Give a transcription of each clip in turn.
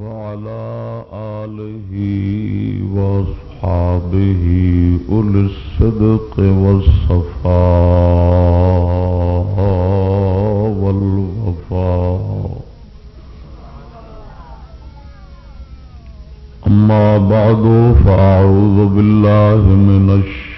وعلى آله وأصحابه أولي الصدق والصفاء والوفاء. أما بعد فأعوذ بالله من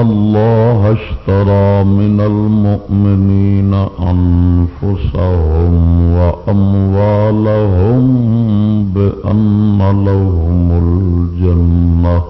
الله اشترى من المؤمنين أنفسهم وأموالهم بأن لهم الجنة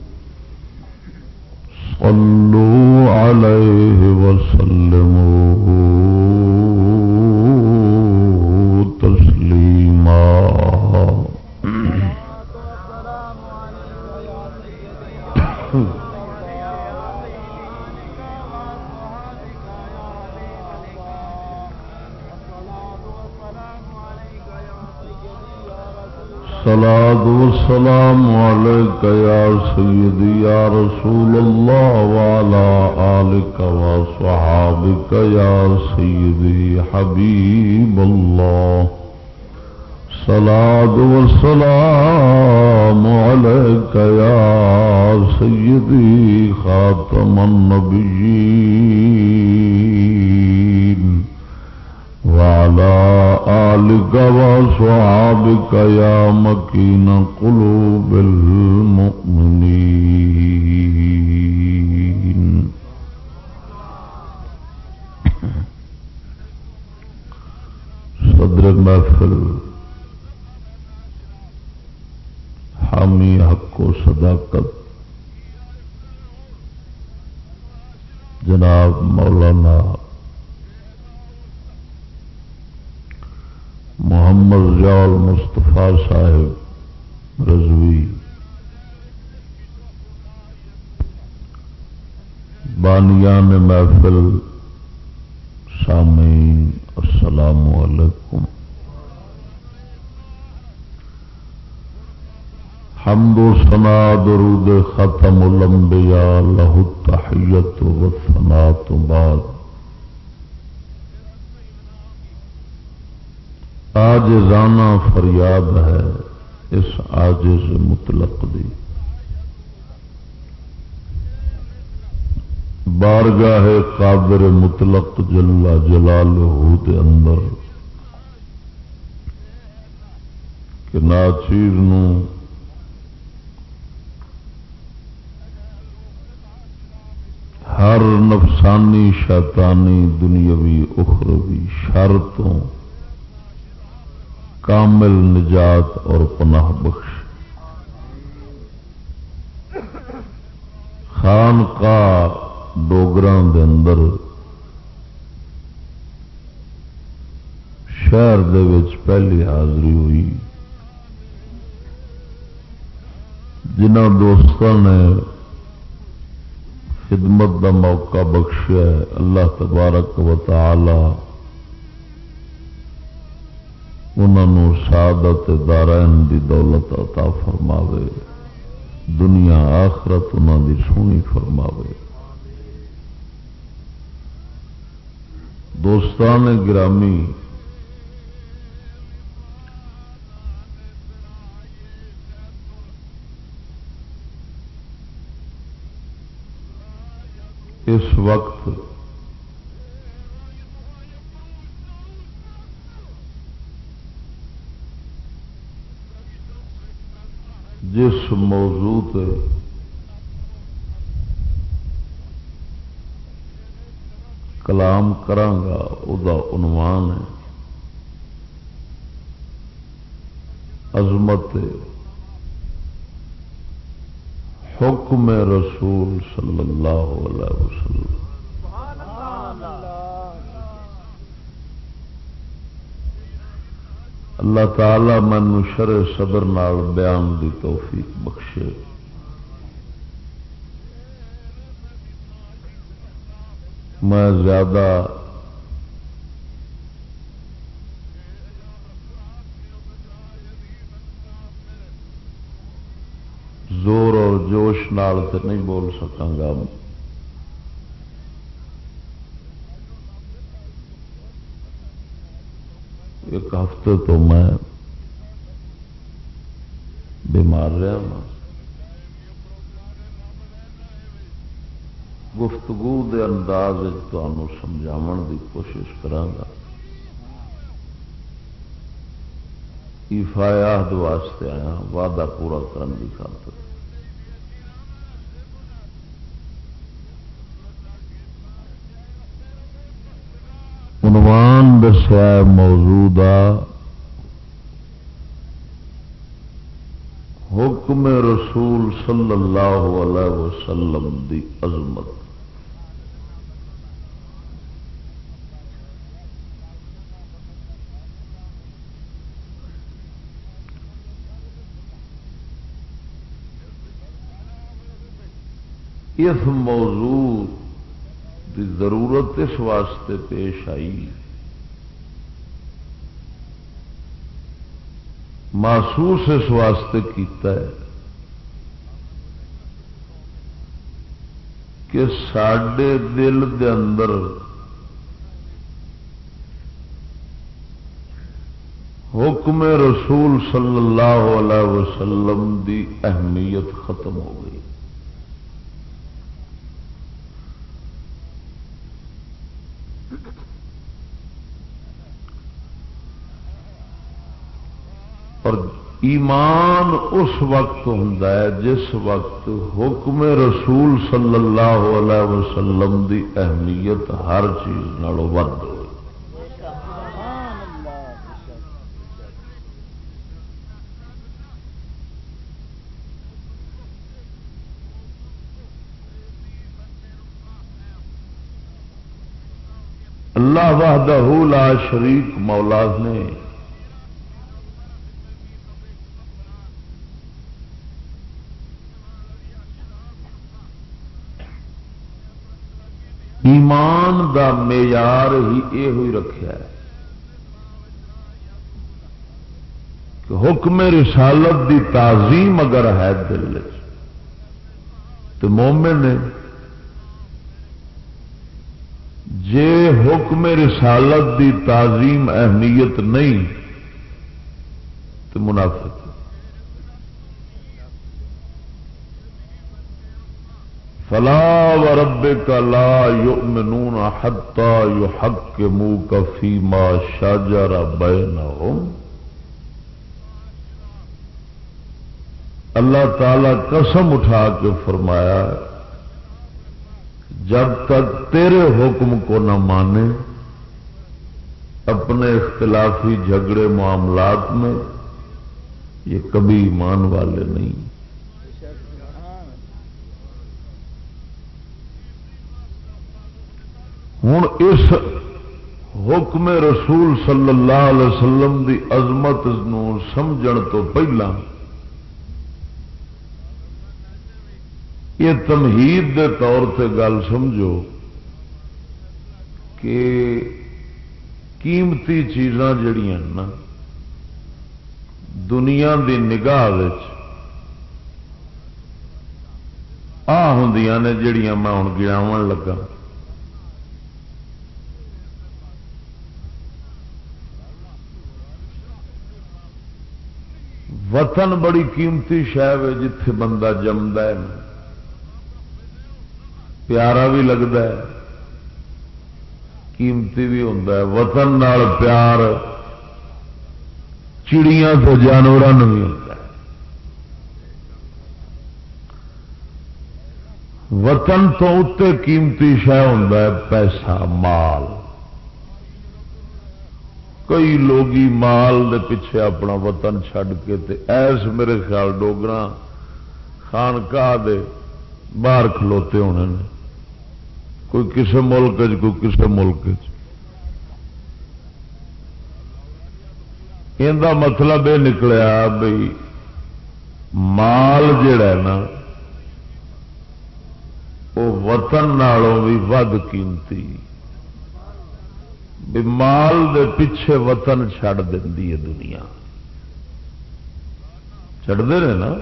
صلوا عليه وسلموا تسليما صلاة والسلام عليك يا سيدي يا رسول الله وعلى آلك وصحابك يا سيدي حبيب الله. صلاة والسلام عليك يا سيدي خاتم النبيين. وعلى آلك وصحابك يا مكين قلوب المؤمنين صدر محفل حامی حق و صداقت۔ جناب مولانا محمد ضیال مستفا صاحب رضوی۔ بانیان محفل سامعین، السلام علیکم۔ حمد و سنا درود ختم الانبیاء، لہو تحیت و ثنا تو بعد۔ آج رانا فریاد ہے اس آجز مطلق دی۔ بارگاہ قادر مطلق جلا جلال دے اندر کہ ناچیر ہر نفسانی شیطانی دنیاوی اخروی شرطوں کامل نجات اور پناہ بخش۔ خان کا ڈوگران دے اندر شہر دے وچ پہلی حاضری ہوئی۔ جنہ دوستوں نے خدمت دا موقع بخشیا ہے، اللہ تبارک و تعالی انہوں سعادت دارائن دی دولت عطا فرماوے۔ دنیا آخرت انہوں دی سونی فرماوے۔ دوستان گرامی، اس وقت جس موضوع تے کلام کرانگا دا عنوان ہے۔ عظمت حکم رسول صلی اللہ علیہ وسلم۔ اللہ تعالی من شر صدر نال بیان دی توفیق بخشے۔ میں زیادہ زور اور جوش نال تو نہیں بول سکاں گا۔ ایک ہفتے تو میں بیمار رہا ہوں۔ گفتگو دے انداز سمجھا دی کوشش کرا ایفایات واسطے آیا، وعدہ پورا کرنے کی خاطر۔ عنوان دسیا موجود حکم رسول صلی اللہ علیہ وسلم دی عظمت۔ اس موضوع دی ضرورت اس واسطے پیش آئی محسوس اس واسطے کیتا ہے کہ سڈے دل دے اندر حکم رسول صلی اللہ علیہ وسلم دی اہمیت ختم ہو گئی اور ایمان اس وقت ہوں جس وقت حکم رسول صلی اللہ علیہ وسلم دی اہمیت ہر چیز ود ہو اللہ وحدہ لا شریک مولا نے ایمان دا معیار ہی یہ ہوئی رکھا ہے کہ حکم رسالت دی تعظیم اگر ہے دل تو مومن نے جے حکم رسالت دی تعظیم اہمیت نہیں، تو منافق فلا و رب کا لا یؤمنون حتا یحکموک فیما شجر بینہم. اللہ تعالی قسم اٹھا کے فرمایا جب تک تیرے حکم کو نہ مانے، اپنے اختلافی جھگڑے معاملات میں یہ کبھی ایمان والے نہیں۔ ہوں اس حکم رسول صلی اللہ علیہ وسلم دی عظمت نو سمجھن تو پہلا یہ تمہید دے طور سے گل سمجھو کہ قیمتی چیزاں جڑیاں نا، دنیا دی نگاہ آ ہوں نے جڑیاں میں ہوں گراو لگا۔ وطن بڑی قیمتی شہ ہے جتھے بندہ جمد ہے۔ پیارا بھی لگتا ہے، قیمتی بھی ہوتا ہے۔ وطن نال پیار، چڑیاں تو جانوروں بھی ہوتا ہے۔ وطن تو اتنے قیمتی شہ ہوں پیسہ، مال۔ کئی لوگ مال دے پیچھے اپنا وطن چھڈ کے تے ایس میرے خیال ڈوگرا خانقاہ دے باہر کھلوتے ہونے نے۔ کوئی کسی ملک کوئی کسی ملک یہ مطلب یہ نکلیا بھائی مال جڑا ہے نا، وہ وطن نالوں بھی ود قیمتی۔ مال دے پیچھے وطن چڑ دینی ہے دنیا۔ چڑھتے رہے نا۔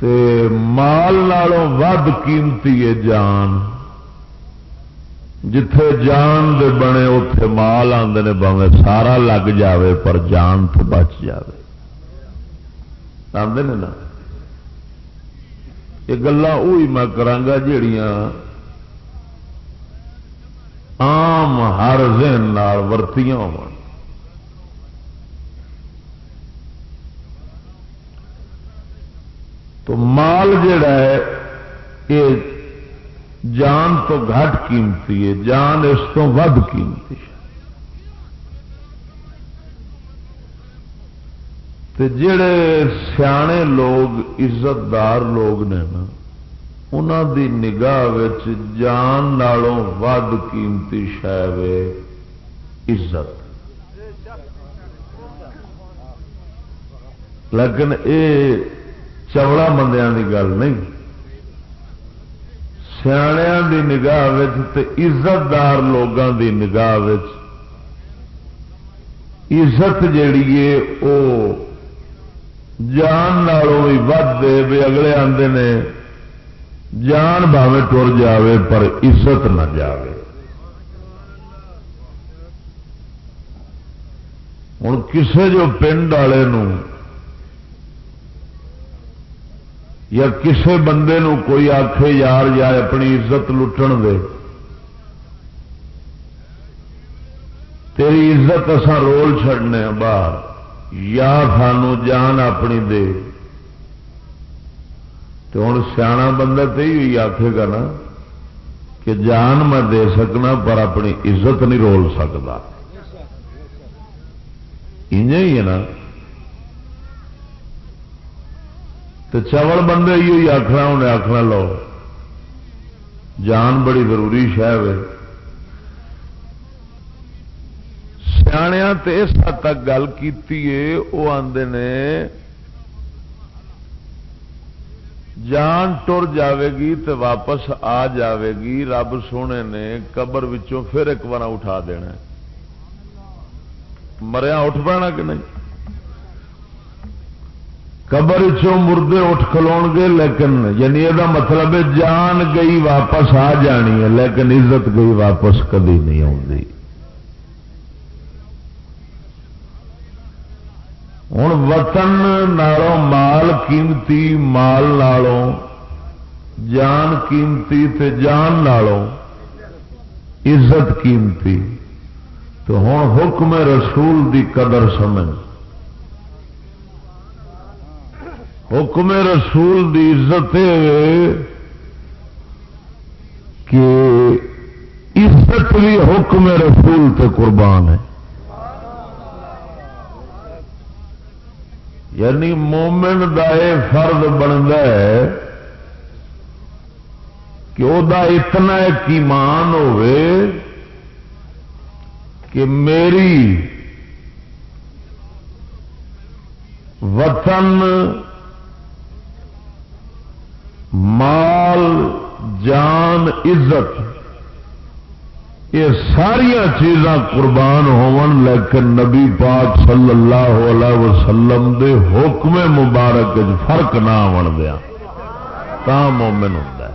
تے مال نالوں ود قیمتی ہے جان۔ جتھے جان دے بنے اتے مال آتے نے باوے سارا لگ جاوے پر جان تو بچ جاوے۔ آدھے نا۔ یہ گلا میں کرانگا جڑیاں آم ہر ذہن ورتیاں ہو تو مال جڑا ہے یہ جان تو گھٹ قیمتی ہے، جان اس تو ود قیمتی ہے۔ جڑے سیانے لوگ عزت دار لوگ نے نا انہوں دی نگاہ جان نالوں ود قیمتی شہ عزت لیکن اے چوڑا بندیاں کی گل نہیں سیاح دی نگاہ عزت دار لوگوں دی نگاہ عزت جیڑی ہے وہ جان نالوں بھی ود دے بھی اگلے آتے نے جان بھاوے ٹر جاوے پر عزت نہ جاوے۔ ہوں کسے جو پنڈ والے یا کسے بندے نو کوئی آخے یار یا اپنی عزت لٹن دے، تیری عزت اسا رول چڈنے باہر، یا سانو جان اپنی دے۔ تو ہوں سیا بندہ تو ہی آخے گا نا کہ جان میں دے سکنا پر اپنی عزت نہیں رول سکتا۔ ہی ہے نا۔ تو چوڑ بندے ہی آخنا انہیں آخنا لو، جان بڑی ضروری شہ ہے۔ سیاح اس حد تک گل کی وہ آدھے نے جان ٹر جاوے گی تو واپس آ جاوے گی، رب سونے نے قبر وچوں پھر ایک بار اٹھا دینا مریا اٹھ پانا کہ نہیں؟ قبر چوں مردے اٹھ کھلو گے، لیکن یعنی یہ مطلب ہے جان گئی واپس آ جانی ہے، لیکن عزت گئی واپس کدی نہیں آتی ہوں وطن نالوں مال قیمتی مال نالوں جان قیمتی تے جان نالوں عزت قیمتی تو ہوں حکم رسول دی قدر سمجھ حکم رسول دی عزت کہ عزت بھی حکم رسول تے قربان ہے یعنی مومن دا فرد بنتا ہے کہ وہ اتنا ایک ایمان ہوئے کہ میری وطن، مال، جان، عزت یہ ساریا چیزاں قربان ہون لیکن نبی پاک صلی اللہ علیہ وسلم دے حکم مبارک فرق نہ آن دیا۔ تا مومن ہوتا ہے۔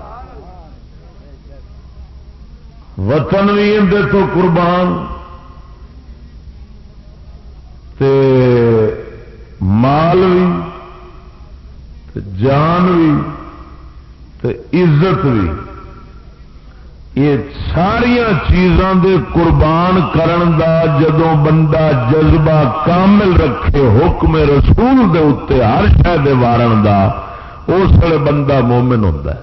وطن بھی اندر تو قربان۔ تے مال بھی، تے جان بھی، تے عزت بھی۔ یہ ساریا چیزاں دے قربان کرن دا جدو بندہ جذبہ کامل رکھے حکم رسول دے اتنے ہر شہ وارن دا، اس وقت بندہ مومن ہوتا ہے۔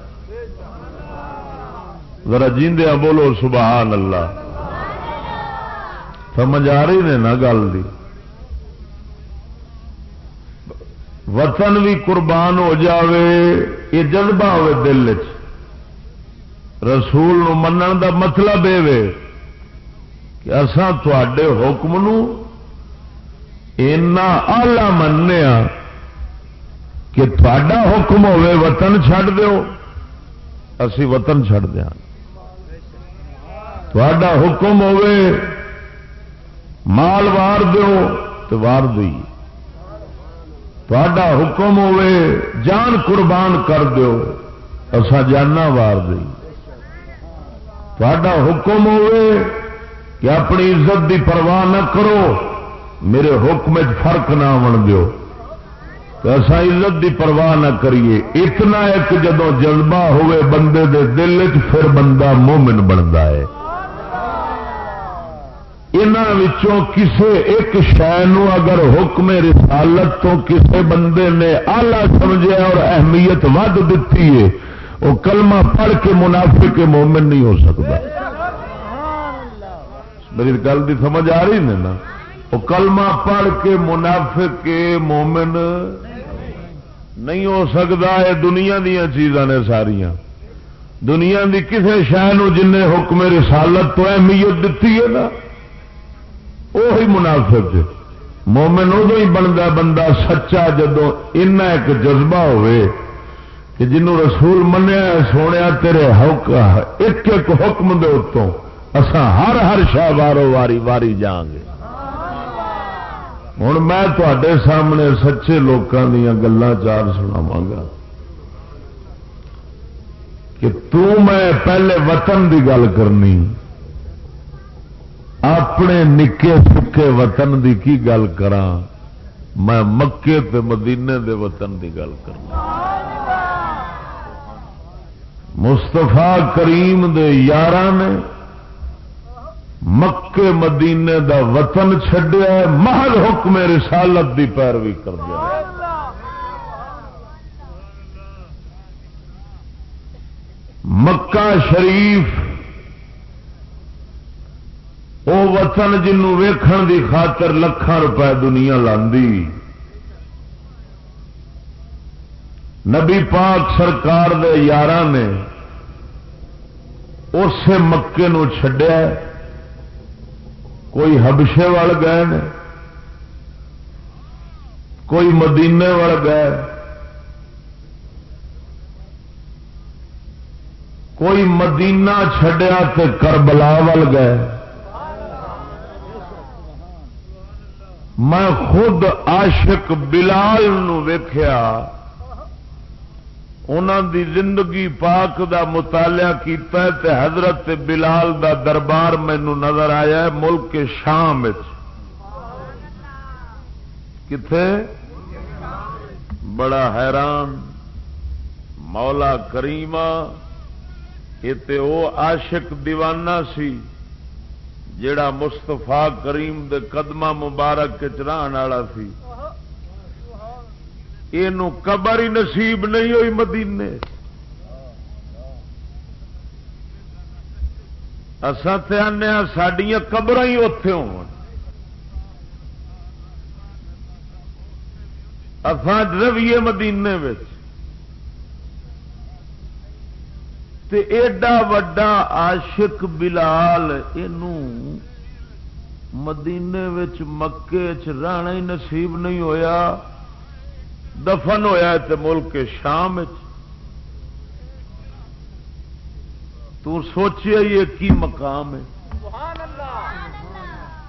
ذرا جیندیا بولو، سبحان اللہ۔ سمجھ آ رہی نے نا گل دی؟ وطن بھی قربان ہو جاوے، یہ جذبہ ہوے دل چ رسول نو منن دا مطلب یہ کہ اسان تے حکم اینا آلہ مننے کہ تھوڑا حکم ہوے وطن چھڈ دیو، اسی وطن چھڈ دیا تھوڑا حکم ہوے مال وار دیو تو وار دئی تھوڑا حکم ہوے جان قربان کر دیو اسا جانا وار دئی حکم ہوے کہ اپنی عزت دی پرواہ نہ کرو، میرے حکم فرق نہ آن دو تو ایسا عزت دی پرواہ نہ کریے۔ اتنا ایک جدو جذبہ ہوئے بندے دے دل چ پھر بندہ مومن بنتا ہے۔ انہوں کسے ایک شہ اگر حکم رسالت تو کسے بندے نے آلہ سمجھا اور اہمیت ود دیتی ہے وہ کلمہ پڑھ کے منافع کے مومن نہیں ہو سکتا۔ میری گل کی سمجھ آ رہی نا؟ وہ کلمہ پڑھ کے منافع کے مومن نہیں ہو سکتا۔ یہ دنیا دیا چیزاں نے ساریا دنیا کی کسی شہ جن حکم رسالت تو اہمیت دیتی ہے نا وہی منافق مومن ادو ہی بنتا بندہ سچا جدو ایک جذبہ ہوئے۔ کہ جنوں رسول منیا سونے تیرے ایک ایک حکم دے اتوں۔ اسا ہر ہر شہ وارو واری واری جان گے۔ ہوں میں تے سامنے سچے لوگوں دیا گلان چار سناوا گا۔ کہ تو میں پہلے وطن دی گل کرنی۔ اپنے نکے سکے وطن دی کی گل کرا میں مکے تے مدینے دے وطن دی گل کرنا مستفا کریم دے یار نے مکے مدینے دا وطن چڈیا محل حکم رسالت دی پیروی کر دیا مکہ شریف وہ وطن جنوں ویکھن دی خاطر لکھان روپے دنیا لاندی۔ نبی پاک سرکار دے یار نے اسے مکے نو چھڈیا کوئی ہبشے وال گئے نے، کوئی مدینے وال گئے، کوئی مدینہ چھڈیا تے کربلا وال گئے۔ میں خود عاشق بلال نو ویخیا انہوں دی زندگی پاک دا مطالعہ کیتا ہے تے حضرت بلال دا دربار مینو نظر آیا ہے ملک شام کتنے بڑا حیران، مولا کریما یہ وہ عاشق دیوانہ سی جڑا مستفا کریم دے قدمہ مبارک چران والا سی۔ یہ قبر ہی نصیب نہیں ہوئی مدینے۔ اصل آنے سڈیا قبر ہی اتے ہو رویے مدینے ایڈا وڈا عاشق بلال یہ مدینے مکے چ رہنا ہی نصیب نہیں ہویا۔ دفن ہوا تو ملک شام تو یہ کی مقام ہے؟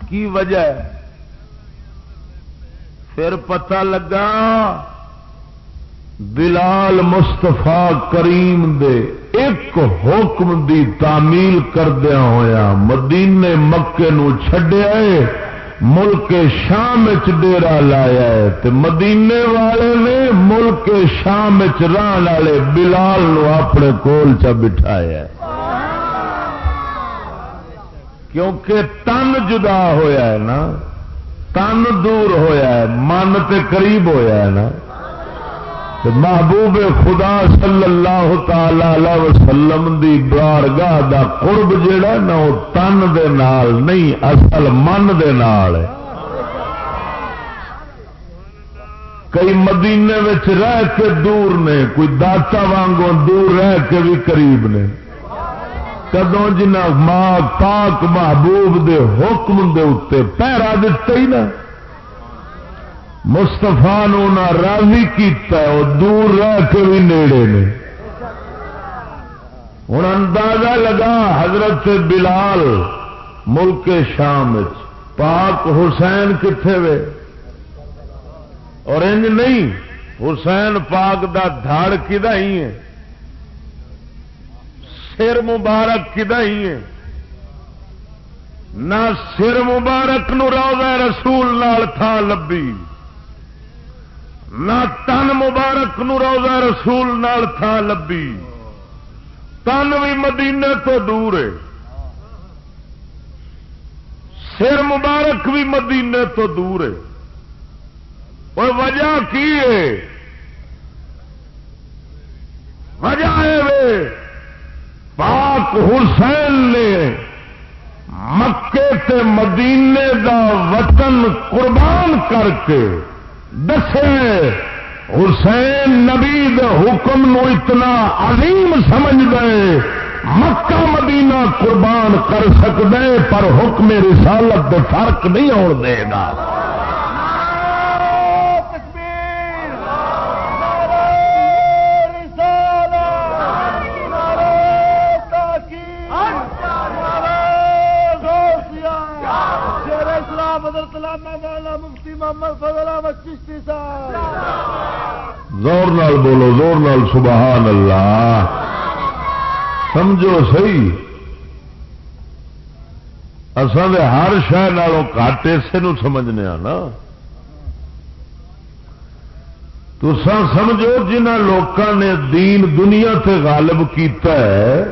کی وجہ ہے؟ پھر پتہ لگا بلال مستفا کریم دے ایک حکم دی تعمیل کردیا ہوا مدینے مکے نو چھڈیا ملک شام ڈیرا لایا ہے تے مدینے والے نے ملک شام ران والے بلال نو اپنے کول چ بٹھایا ہے۔ کیونکہ تن جدا ہویا ہے نا، تن دور ہویا ہے، من تے قریب ہویا ہے نا۔ محبوب خدا صلی اللہ تعالی علیہ وسلم دی بارگاہ دا قرب جڑا نا، وہ تن دے نال نہیں، اصل من دے نال ہے۔ کئی مدینے وچ رہ کے دور نے، کوئی داتا وانگوں دور رہ کے بھی قریب نے۔ کدوں جنہ ماں پاک محبوب دے حکم دے اتنے پیرا دتا ہی نا۔ مستفا راضی کیتا ہے وہ دور رہ کے بھی نیڑے نے۔ ہوں اندازہ لگا حضرت بلال ملک شام پاک حسین کتنے وے؟ اور انج نہیں، حسین پاک دا دھاڑ کدا ہی ہے؟ سر مبارک کدا ہی ہے؟ نہ سر مبارک نو روزہ رسول نال تھا لبی نہ تن مبارک نو روزہ رسول نال تھا لبی تن بھی مدینے تو دور ہے۔ سر مبارک بھی مدینے تو دور ہے۔ اور وجہ کی ہے؟ وجہ ہے پاک حسین نے مکے تے مدینے دا وطن قربان کر کے دسے حسین نبی حکم نو اتنا عظیم سمجھ گئے مکہ مدینہ قربان کر سکتے پر حکم رسالت دے فرق نہیں آن دے گا زور نال بولو، زور نال سبحان اللہ۔ سمجھو سی اصل ہر شہر کٹ اسے سمجھنے ہاں نا۔ تو سمجھو جنہ لوگوں نے دین دنیا تے غالب کیتا ہے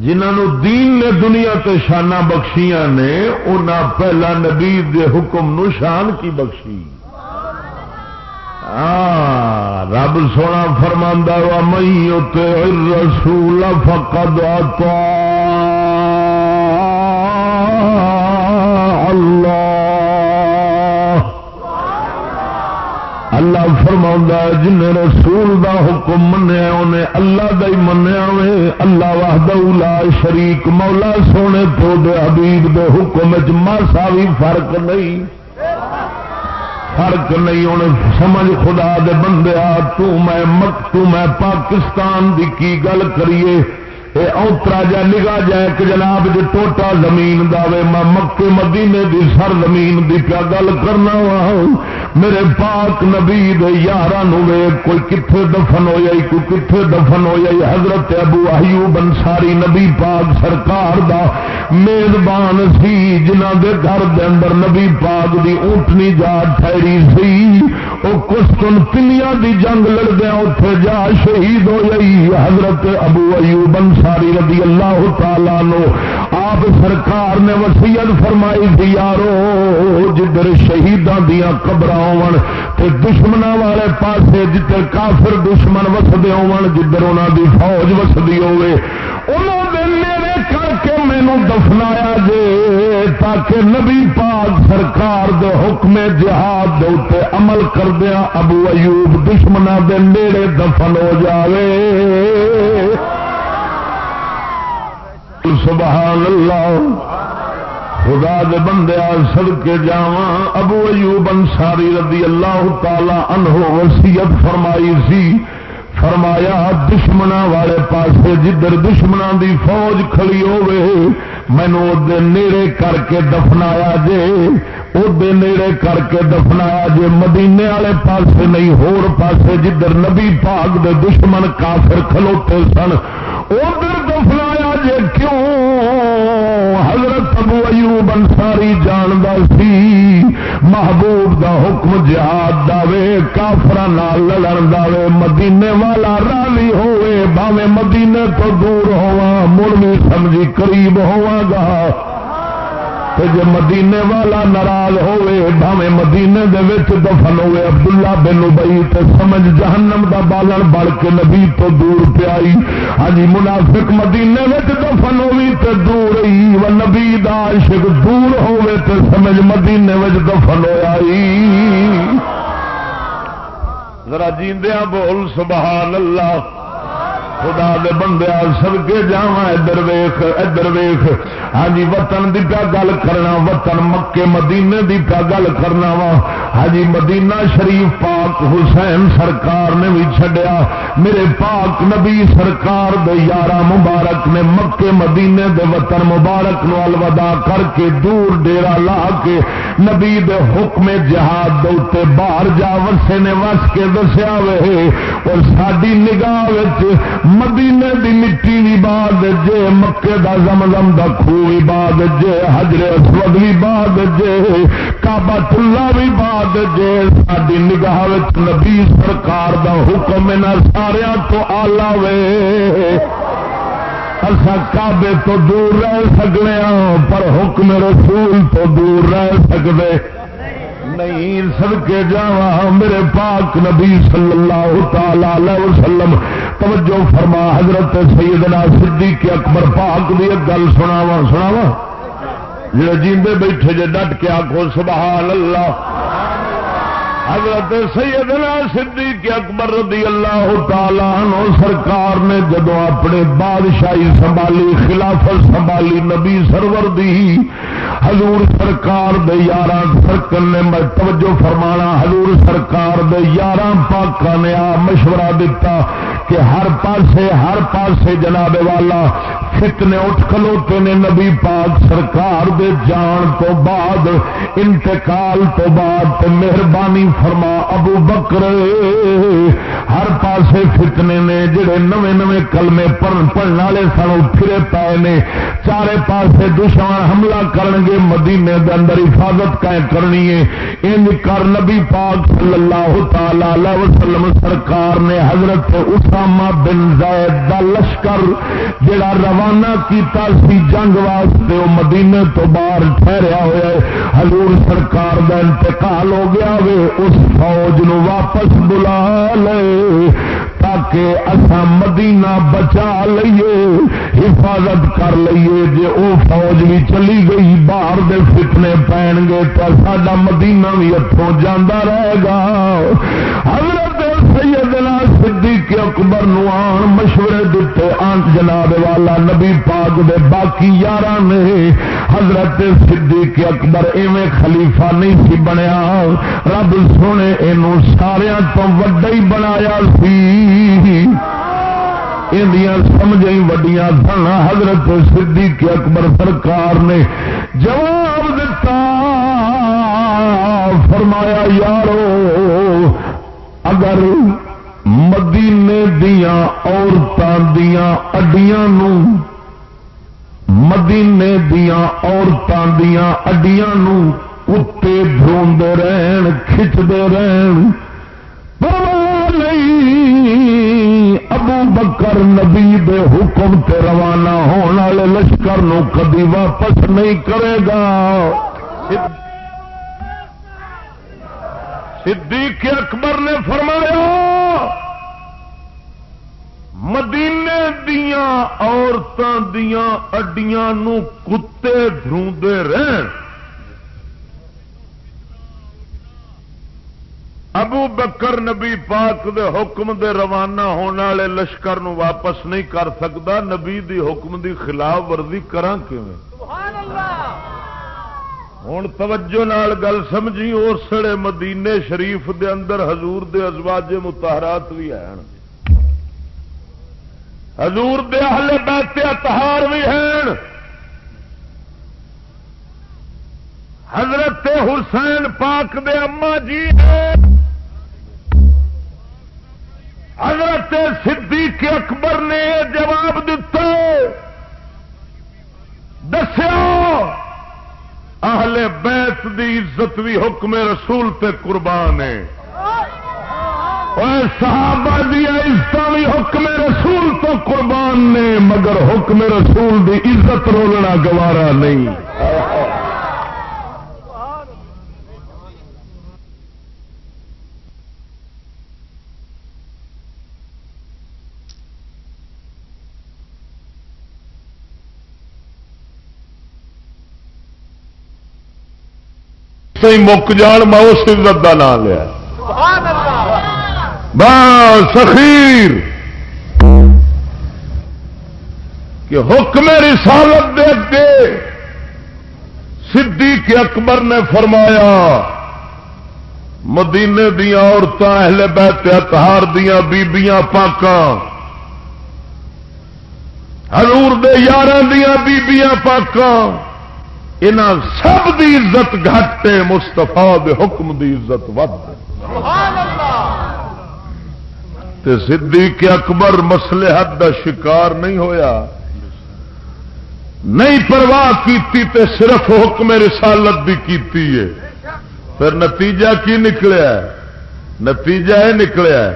جنہوں دین نے دنیا تے شانہ بخشیاں نے، انہاں پہلا نبی دے حکم نو شان کی بخشی۔ رب سونا فرماندہ وا مئی رسول فقد اللہ اللہ فرما جن رسول دا حکم منیا، انہیں اللہ دا ہی منیا وے اللہ واہد لا شریک، مولا سونے تو دے حبیب دے حکم چ ماسا بھی فرق نہیں۔ فرق نہیں ہوں سمجھ خدا دے بندے آ، تو میں مک، تو میں پاکستان دی کی گل کریے؟ اوترا جا نگاہ جائے کہ جناب جی ٹوٹا زمین دے میں مکے مدینے دی سر زمین دی پیا گل کرنا وا۔ میرے پاک نبی یار کوئی کتنے دفن ہو جائی کوئی کتنے دفن ہو جائی حضرت ابو ایوب انصاری نبی پاک سرکار دا میزبان سی جنہ دے گھر دے اندر نبی پاک دی اونٹنی جا ٹھہری سی۔ وہ کشتن پنیا دی جنگ لڑدیا اتے جا شہید ہو جائی حضرت ابو ایوب انصاری انصاری رضی اللہ تعالی نو آپ سرکار نے وسیعت فرمائی تھی، یارو، جدھر شہیدان دیا قبر آن دشمن والے پاسے جدھر کافر دشمن وسدے ہون، جدھر انہوں دی فوج وسدی ہوے انہوں نے میرے کر کے مینو دفنایا جے، تاکہ نبی پاک سرکار دے حکم جہاد دے اتنے عمل کردیا ابو ایوب دشمنوں دے نیڑے دفن ہو جاوے۔ سبحان اللہ۔ خدا دے بندے سڑ کے جا ابو ایوب انصاری رضی اللہ تعالی عنہ وسیعت فرمائی سی۔ فرمایا دشمنا والے پاسے جدھر دشمنا دی فوج کھڑی ہوے مینو نیڑے کر کے دفنایا جے۔ ادے نیڑے کر کے دفنایا جے، مدینے والے پاسے نہیں، ہور پاسے جدھر نبی پاک دے دشمن کافر کھلوتے سن ادھر دفنایا جے۔ کیوں؟ ایوب انصاری جاندا سی، محبوب دا حکم جہاد دے نال لڑن دے مدینے والا رالی ہوئے باوے مدینے تو دور ہوا مڑ بھی سمجھی قریب ہوا گا۔ جی مدینے والا ناراض ہوئے بھاوے مدینے دے وچ دفن ہوئے، عبداللہ بن ابئی تے سمجھ جہنم دا بالن بڑھ کے نبی تو دور پیائی ہاں جی، منافق مدینے وچ دفن ہوئی تے دور ہی و نبی دا عاشق دور ہوئے تے سمجھ مدینے وچ دفن ہوئی ذرا جیندیاں بول، سبحان اللہ۔ خدا دے بندے سب کے جا ادھر ویخ ادھر ویخ ہاں جی وطن دی پیا گل کرنا، وطن مکے مدینے دی پیا گل کرنا وا۔ ہاں جی مدینہ شریف پاک حسین سرکار نے بھی چڈیا میرے پاک نبی سرکار دے یارہ مبارک نے مکے مدینے دے وطن مبارک نو الوداع کر کے دور ڈیرا لا کے نبی دے حکم جہاد دے باہر جا ورسے نے وس کے دسیا وے۔ اور ساری نگاہ مدینے دی مٹی بھی باد جے مکے دا زمزم دا خو بھی باد جے حجر اسود بھی باد جے کعبہ اللہ بھی باد جے ساری نگاہ نبی سرکار دا حکم نہ سارا تو آلہ وے۔ اصا کعبے تو دور رہ سکتے ہاں پر حکم رسول تو دور رہ سکتے نہیں سڑکے جا میرے پاک نبی صلی اللہ تعالی وسلم۔ توجہ فرما، حضرت سیدنا صدیق اکبر پاک بھی ایک گل سناوا سناوا جی جیندے بیٹھے جے ڈٹ کے آخو سبحان اللہ۔ حضرت سیدنا صدیق اکبر رضی اللہ تعالیٰ عنہ سرکار نے جدو اپنے بادشاہی سنبھالی، خلافت سنبھالی نبی سرور دی، حضور سرکار دے یارہ سرکل نے میں توجہ فرمانا، حضور سرکار دے یارہ پاکا نے آ مشورہ دیتا کہ ہر پاسے ہر پاسے جناب والا، فتنے اٹھ کھلوتے نے نبی پاک سرکار دے جان تو بعد، انتقال تو بعد مہربانی فرما ابو بکر۔ ہر پاسے فتنے نے جڑے نوے نوے کلمے پڑھن پڑھنے والے سن پھرے پائے نے۔ چارے پاسے دشمن حملہ کرن گے مدینے دے اندر حفاظت کائیں کرنی ہے۔ ان کر نبی پاک صلی اللہ تعالی علیہ وسلم سرکار نے حضرت اسامہ بن زید دا لشکر جڑا روانہ کیتا سی جنگ واسطے وہ مدینے تو باہر ٹھہریا ہوا ہے۔ حضور سرکار دا انتقال ہو گیا وے، اس فوج نو واپس بلا لے۔ تاکہ اصا مدینہ بچا لئیے، حفاظت کر لئیے۔ جے او فوج بھی چلی گئی، باہر دے فتنے پین گے، تو ساڈا مدینہ بھی اتوں جانا رہے گا۔ حضرت سیدنا صدیق اکبر نو آن مشورے دیتے، آن جناب والا نبی پاک دے باقی یار نے حضرت صدیق اکبر ایویں خلیفہ نہیں سی بنیا۔ رب سونے یہ سارا تو وڈا ہی بنایا سی۔ سمجھ وڈیاں سن۔ حضرت صدیق اکبر سرکار نے جواب دیتا۔ فرمایا، یارو اگر مدینے دیا عورتوں دیا اڈیاں نو مدینے دیا عورتوں دیا اڈیاں نو کتے دھوندے رہن کھچتے رہن۔ ابو بکر نبی دے حکم تے روانہ ہونے والے لشکر نو کبھی واپس نہیں کرے گا۔ صدیق اکبر نے فرمایا، مدینے دیا عورتوں دیا اڈیاں نو کتے دھوندے رہن۔ ابو بکر نبی پاک دے حکم دے روانہ ہونے والے لشکر نو واپس نہیں کر سکتا، نبی دی حکم دی خلاف ورزی کرا ہوں توجہ نال گل سمجھی، اور سڑے مدینے شریف دے اندر حضور دے ازواج متحرات بھی ہیں۔ حضور دے اہل بیت اتہار بھی ہیں۔ حضرت حسین پاک دے اما جی ہیں۔ حضرت صدیق اکبر نے جواب دیتا دسیا اہل بیت دی عزت بھی حکم رسول تے قربان ہے۔ صحابہ دیا عزت بھی حکم رسول تو قربان نے، مگر حکم رسول دی عزت رولنا گوارا نہیں۔ اتوں ہی مک جان، میں اس عزت کا نام لیا۔ بس سخیر کہ حکم رسالت دے دے صدیق اکبر نے فرمایا، مدینے دیا عورتیں اہل بیت اتہار دیا بیبیاں، پاکاں۔ حضور دے یار دیا بیبیاں، پاکاں۔ ان سب دی عزت گھٹ مستفا دے حکم دی عزت ود۔ صدیق اکبر مسلحت دا شکار نہیں ہویا۔ نہیں پرواہ کیتی تے صرف حکم رسالت بھی کیتی ہے۔ پھر نتیجہ کی نکلیا نتیجہ یہ نکلیا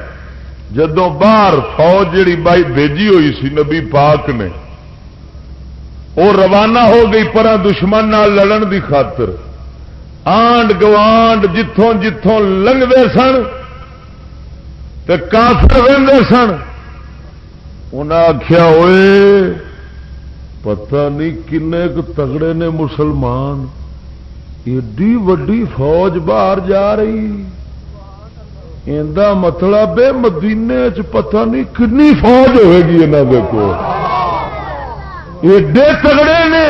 جدو باہر فوج جڑی بائی بھیجی ہوئی سی نبی پاک نے وہ روانہ ہو گئی پر دشمن لڑن دی خاطر۔ آنڈ گوانڈ جتوں جتوں لنگتے سن کافر رہتے سن انہیں آخیا ہوئے پتہ نہیں کن تگڑے نے مسلمان۔ ایڈی وڈی فوج باہر جا رہی۔ مطلب مدینے چ پتہ نہیں کنی فوج ہوئے گی یہاں کو ایڈے تگڑے نے۔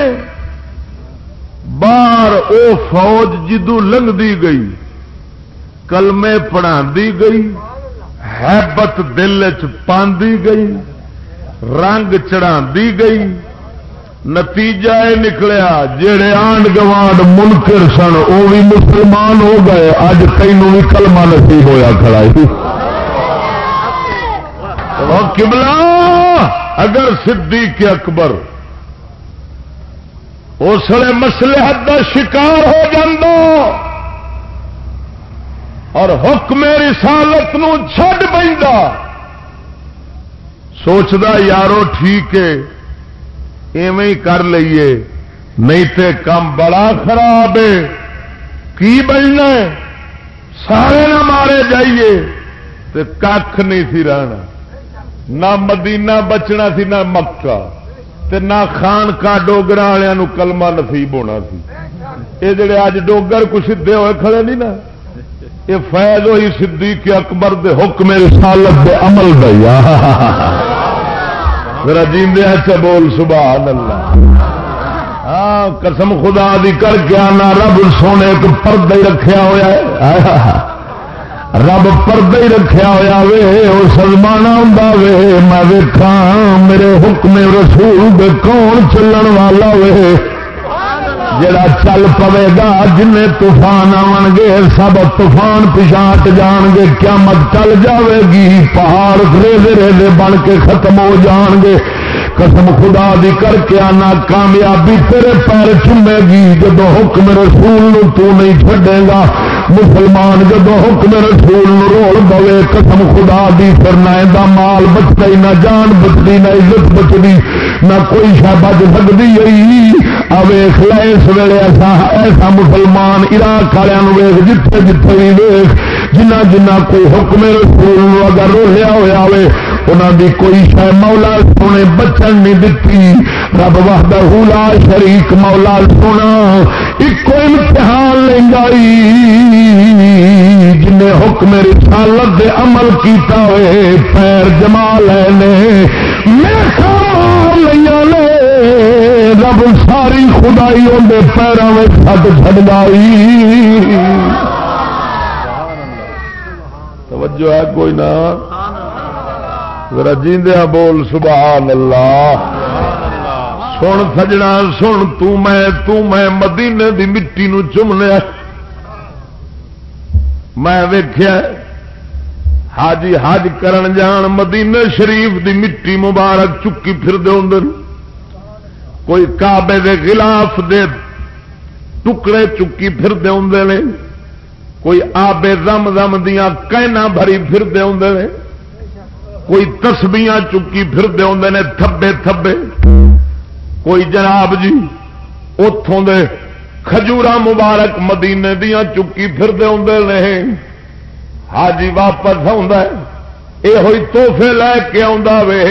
باہر او فوج جدو لنگتی گئی، کلمے پڑھا گئی حبت دل چی گئی، رنگ چڑھا گئی۔ نتیجہ یہ نکلیا جہے آنڈ گوانڈ منکر سن وہ بھی مسلمان ہو گئے۔ اج تینوں بھی کلمہ نصیب ہوا کھڑا کبلا اگر صدیق اکبر اس لیے مسلحت کا شکار ہو جاندو۔ اور حکم رسالت نو چھڈ پہ سوچتا یارو ٹھیک ہے، ایویں کر لیے نہیں تے کم بڑا خراب ہے۔ کی بننا سارے نہ مارے جائیے۔ تے کھ نہیں سی رہنا۔ نہ مدینہ بچنا سی، نہ مکہ۔ تے نہ خان کا ڈوگر والوں کلمہ نصیب ہونا سی۔ یہ جڑے اج ڈوگر کو سیدے ہوئے کھڑے نہیں نا یہ فیض ہوئی صدیق اکبر دے حکم رسالت دے عمل دیا میرا جیندیا سے بول سبحان اللہ ہاں قسم خدا دی کر کے آنا، رب سونے ایک پردہ ہی رکھیا ہوا ہے۔ رب پردہ ہی رکھیا ہوا وے وہ سلمانا ہوں وے۔ میں ویکھا میرے حکم رسول کون چلن والا وے۔ جڑا چل پوے گا جن طوفان آن گے، سب طوفان پچھاٹ جان گے، قیامت چل جاوے گی۔ پہاڑ ریزے ریزے بن کے ختم ہو جان گے۔ قسم خدا دی کر کے آنا کامیابی تیرے پیر چومے گی جب حکم رسول نو تو نہیں چھڈے گا۔ مسلمان جب حکم رسول رول بوے قسم خدا دی پھر نہ مال بچتا ہی نہ جان بچتی نہ عزت بچتی نہ کوئی شا بچ سکتی ویخ لے، اس ویلے ایسا ایسا مسلمان عراق والوں ویخ، جتھے جتھے بھی ویخ، جنہ جنہ کوئی حکم رسول اگر رولیا ہوا ہوئے انہوں دی کوئی شہ مولا سونے بچن نہیں دتی۔ رب وحدہ لا شریک، مولا سونا۔ ایک امتحان لے گائی جن حکم رسالت دے عمل کیتا ہوئے، پیر جما لے لے رب ساری خدائی اندر پیروں میں سد چڑائی توجہ ہے کوئی نہ؟ ذرا جیندیا بول، سبحان اللہ۔ سن سجنا سن تو میں تو میں مدینے دی مٹی نو چومنے میں ویخیا حاجی حج کرن جان مدینے شریف دی مٹی مبارک چکی پھر دے کوئی کعبے دے خلاف دے ٹکڑے چکی پھر دے کوئی آبے رم رم دیا کہنا بھری پھر دے کوئی تسبیاں چکی پھر دے تھبے تھبے کوئی جناب جی اتوں دے کھجورا مبارک مدینے دیا چکی پھر دے حاجی واپس یہ ہوئی توحفے لے کے وے۔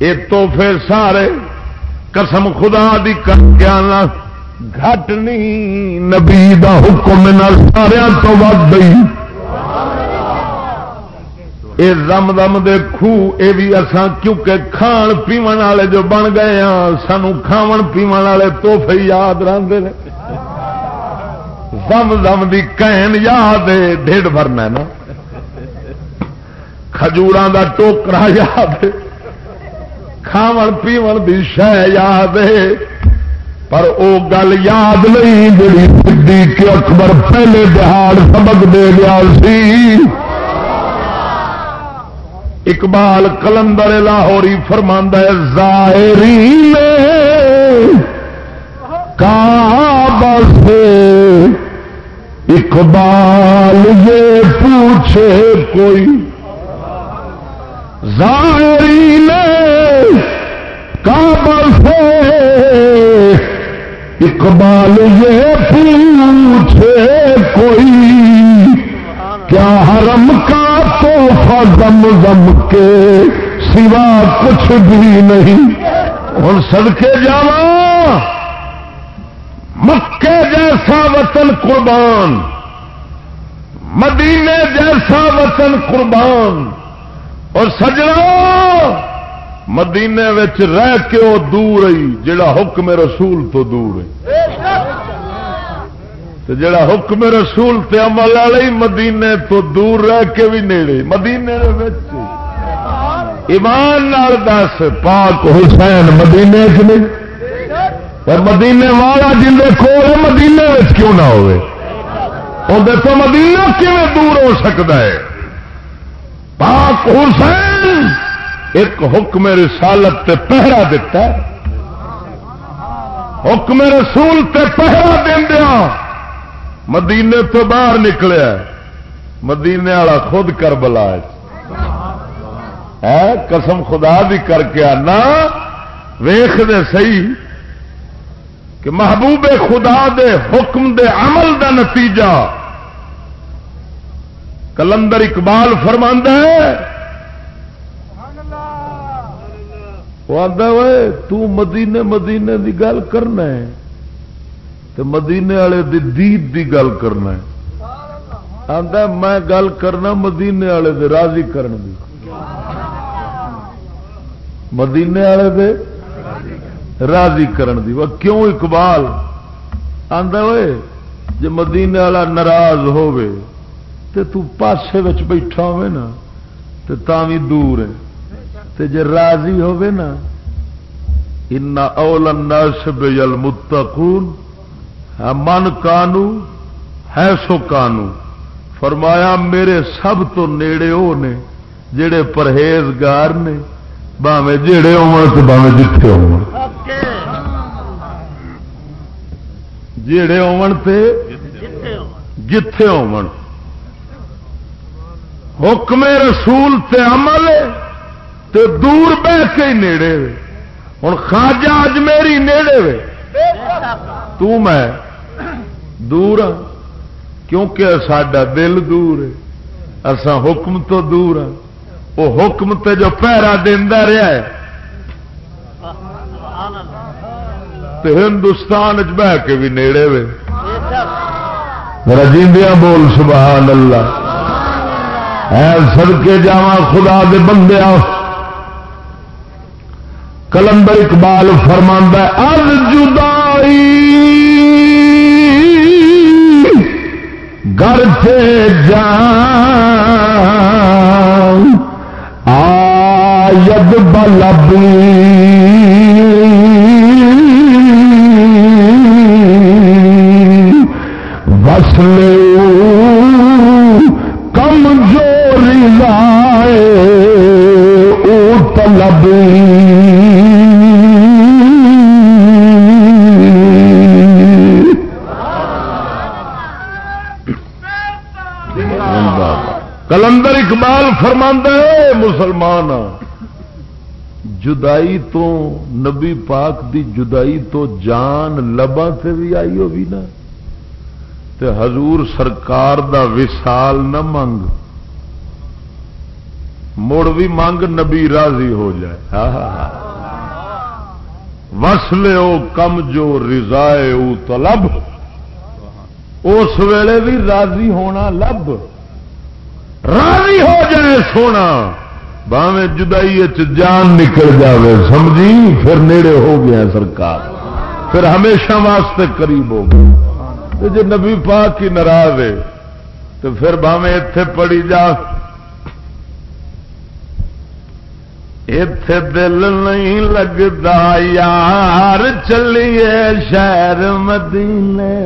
یہ توحفے سارے قسم خدا دی کر کے آنا۔ گھٹ نہیں نبی دا حکم سارا تو ود گئی یہ دم دم دے خو یہ بھی اسان کیونکہ کھان پیو والے جو بن گئے ہاں سانو کھاون پیو والے توحفے یاد رہتے ہیں دم دم دی کہن یاد ہے ڈیڑھ بھرنا نا۔ کھجور دا ٹوکرا یاد ہے کھاون پیو دی شہ یاد ہے پر او گل یاد نہیں جڑی کہ اکبر پہلے دہاڑ سبق دے گیا سی۔ اقبال کلندر لاہوری فرماندہ ظاہری کا سے اقبال یہ پوچھے کوئی ظاہری کا سے اقبال یہ پوچھے کوئی کیا حرم کا توحفہ دم دم کے سوا کچھ بھی نہیں؟ ہوں سڑکے جا مکے جیسا وطن قربان، مدینے جیسا وطن قربان۔ اور سجنا، مدینے رہ کے وہ دور ہی جڑا حکم رسول تو دور ہے جڑا حکم رسول تے عمل والے مدینے تو دور رہ کے بھی نیڑے، مدینے ایمان دس، پاک حسین مدینے چ نہیں۔ مدینے والا جن کو مدینے کیوں نہ ہوئے؟ تو مدینہ کیون دور ہو سکتا ہے؟ پاک حسین ایک حکم رسالت تے پہرا دیتا ہے۔ حکم رسول تے پہرا دیا۔ مدینے تو باہر نکلیا مدینے والا خود کر بلا قسم خدا بھی کر کے آنا۔ ویخ دے سی کہ محبوب خدا دے حکم دے عمل دا نتیجہ۔ کلندر اقبال فرماندہ ہے۔ وہ آتا تو مدینے مدینے دی گل کرنا ہے۔ تو مدینے والے دی دید دی گل کرنا آتا میں گل کرنا مدینے والے دے راضی کرن دی۔ مدینے والے دے راضی کرن دی۔ وہ کیوں اقبال؟ آندا ہوئے جے مدینے والا ناراض ہوے تے تو پاسے وچ بیٹھا ہوے نا، تے تاں وی دور ہے۔ تے جے راضی ہوے نا، ان اول الناس بالمتقون من کانو ہے سو کانو۔ فرمایا، میرے سب تو نیڑے وہ نے جڑے پرہیزگار نے باوے جڑے تو باوے جتھے ہو جڑے تے جتھے ہو حکم رسول تے عمل تے دور بہ کے نیڑے ہوں خاجہ اج میری نیڑے وے تو میں دور ہاں۔ کیونکہ ساڈا دل دور ہے۔ اسا حکم تو دور ہاں۔ وہ حکم تے جو پیرا دینا رہا ہے۔ تو ہندوستان چ بہ کے بھی نیڑے وے۔ رجیندیا بول سبحان اللہ ہے سڑکے جا خدا دے بندے کلندر اقبال فرماندہ ارد جدائی گھر سے جان آید بلبی۔ وسل اقبال فرماندہ مسلمان، جدائی تو نبی پاک دی جدائی تو جان لبا سے بھی آئی ہوگی نا۔ تے حضور سرکار دا وسال نہ منگ، مڑ بھی منگ نبی راضی ہو جائے۔ وسلے او کم جو رضائے او طلب۔ اس ویلے بھی راضی ہونا لب۔ راضی ہو جائے سونا باوے جدائی جان نکل جاوے، سمجھی؟ پھر نیڑے ہو گیا سرکار۔ پھر ہمیشہ واسطے قریب ہو گیا۔ جی نبی پاک کی ناراض ہے تو پھر باوے اتے پڑی جا۔ اتے دل نہیں لگتا یار، چلیے شہر مدینے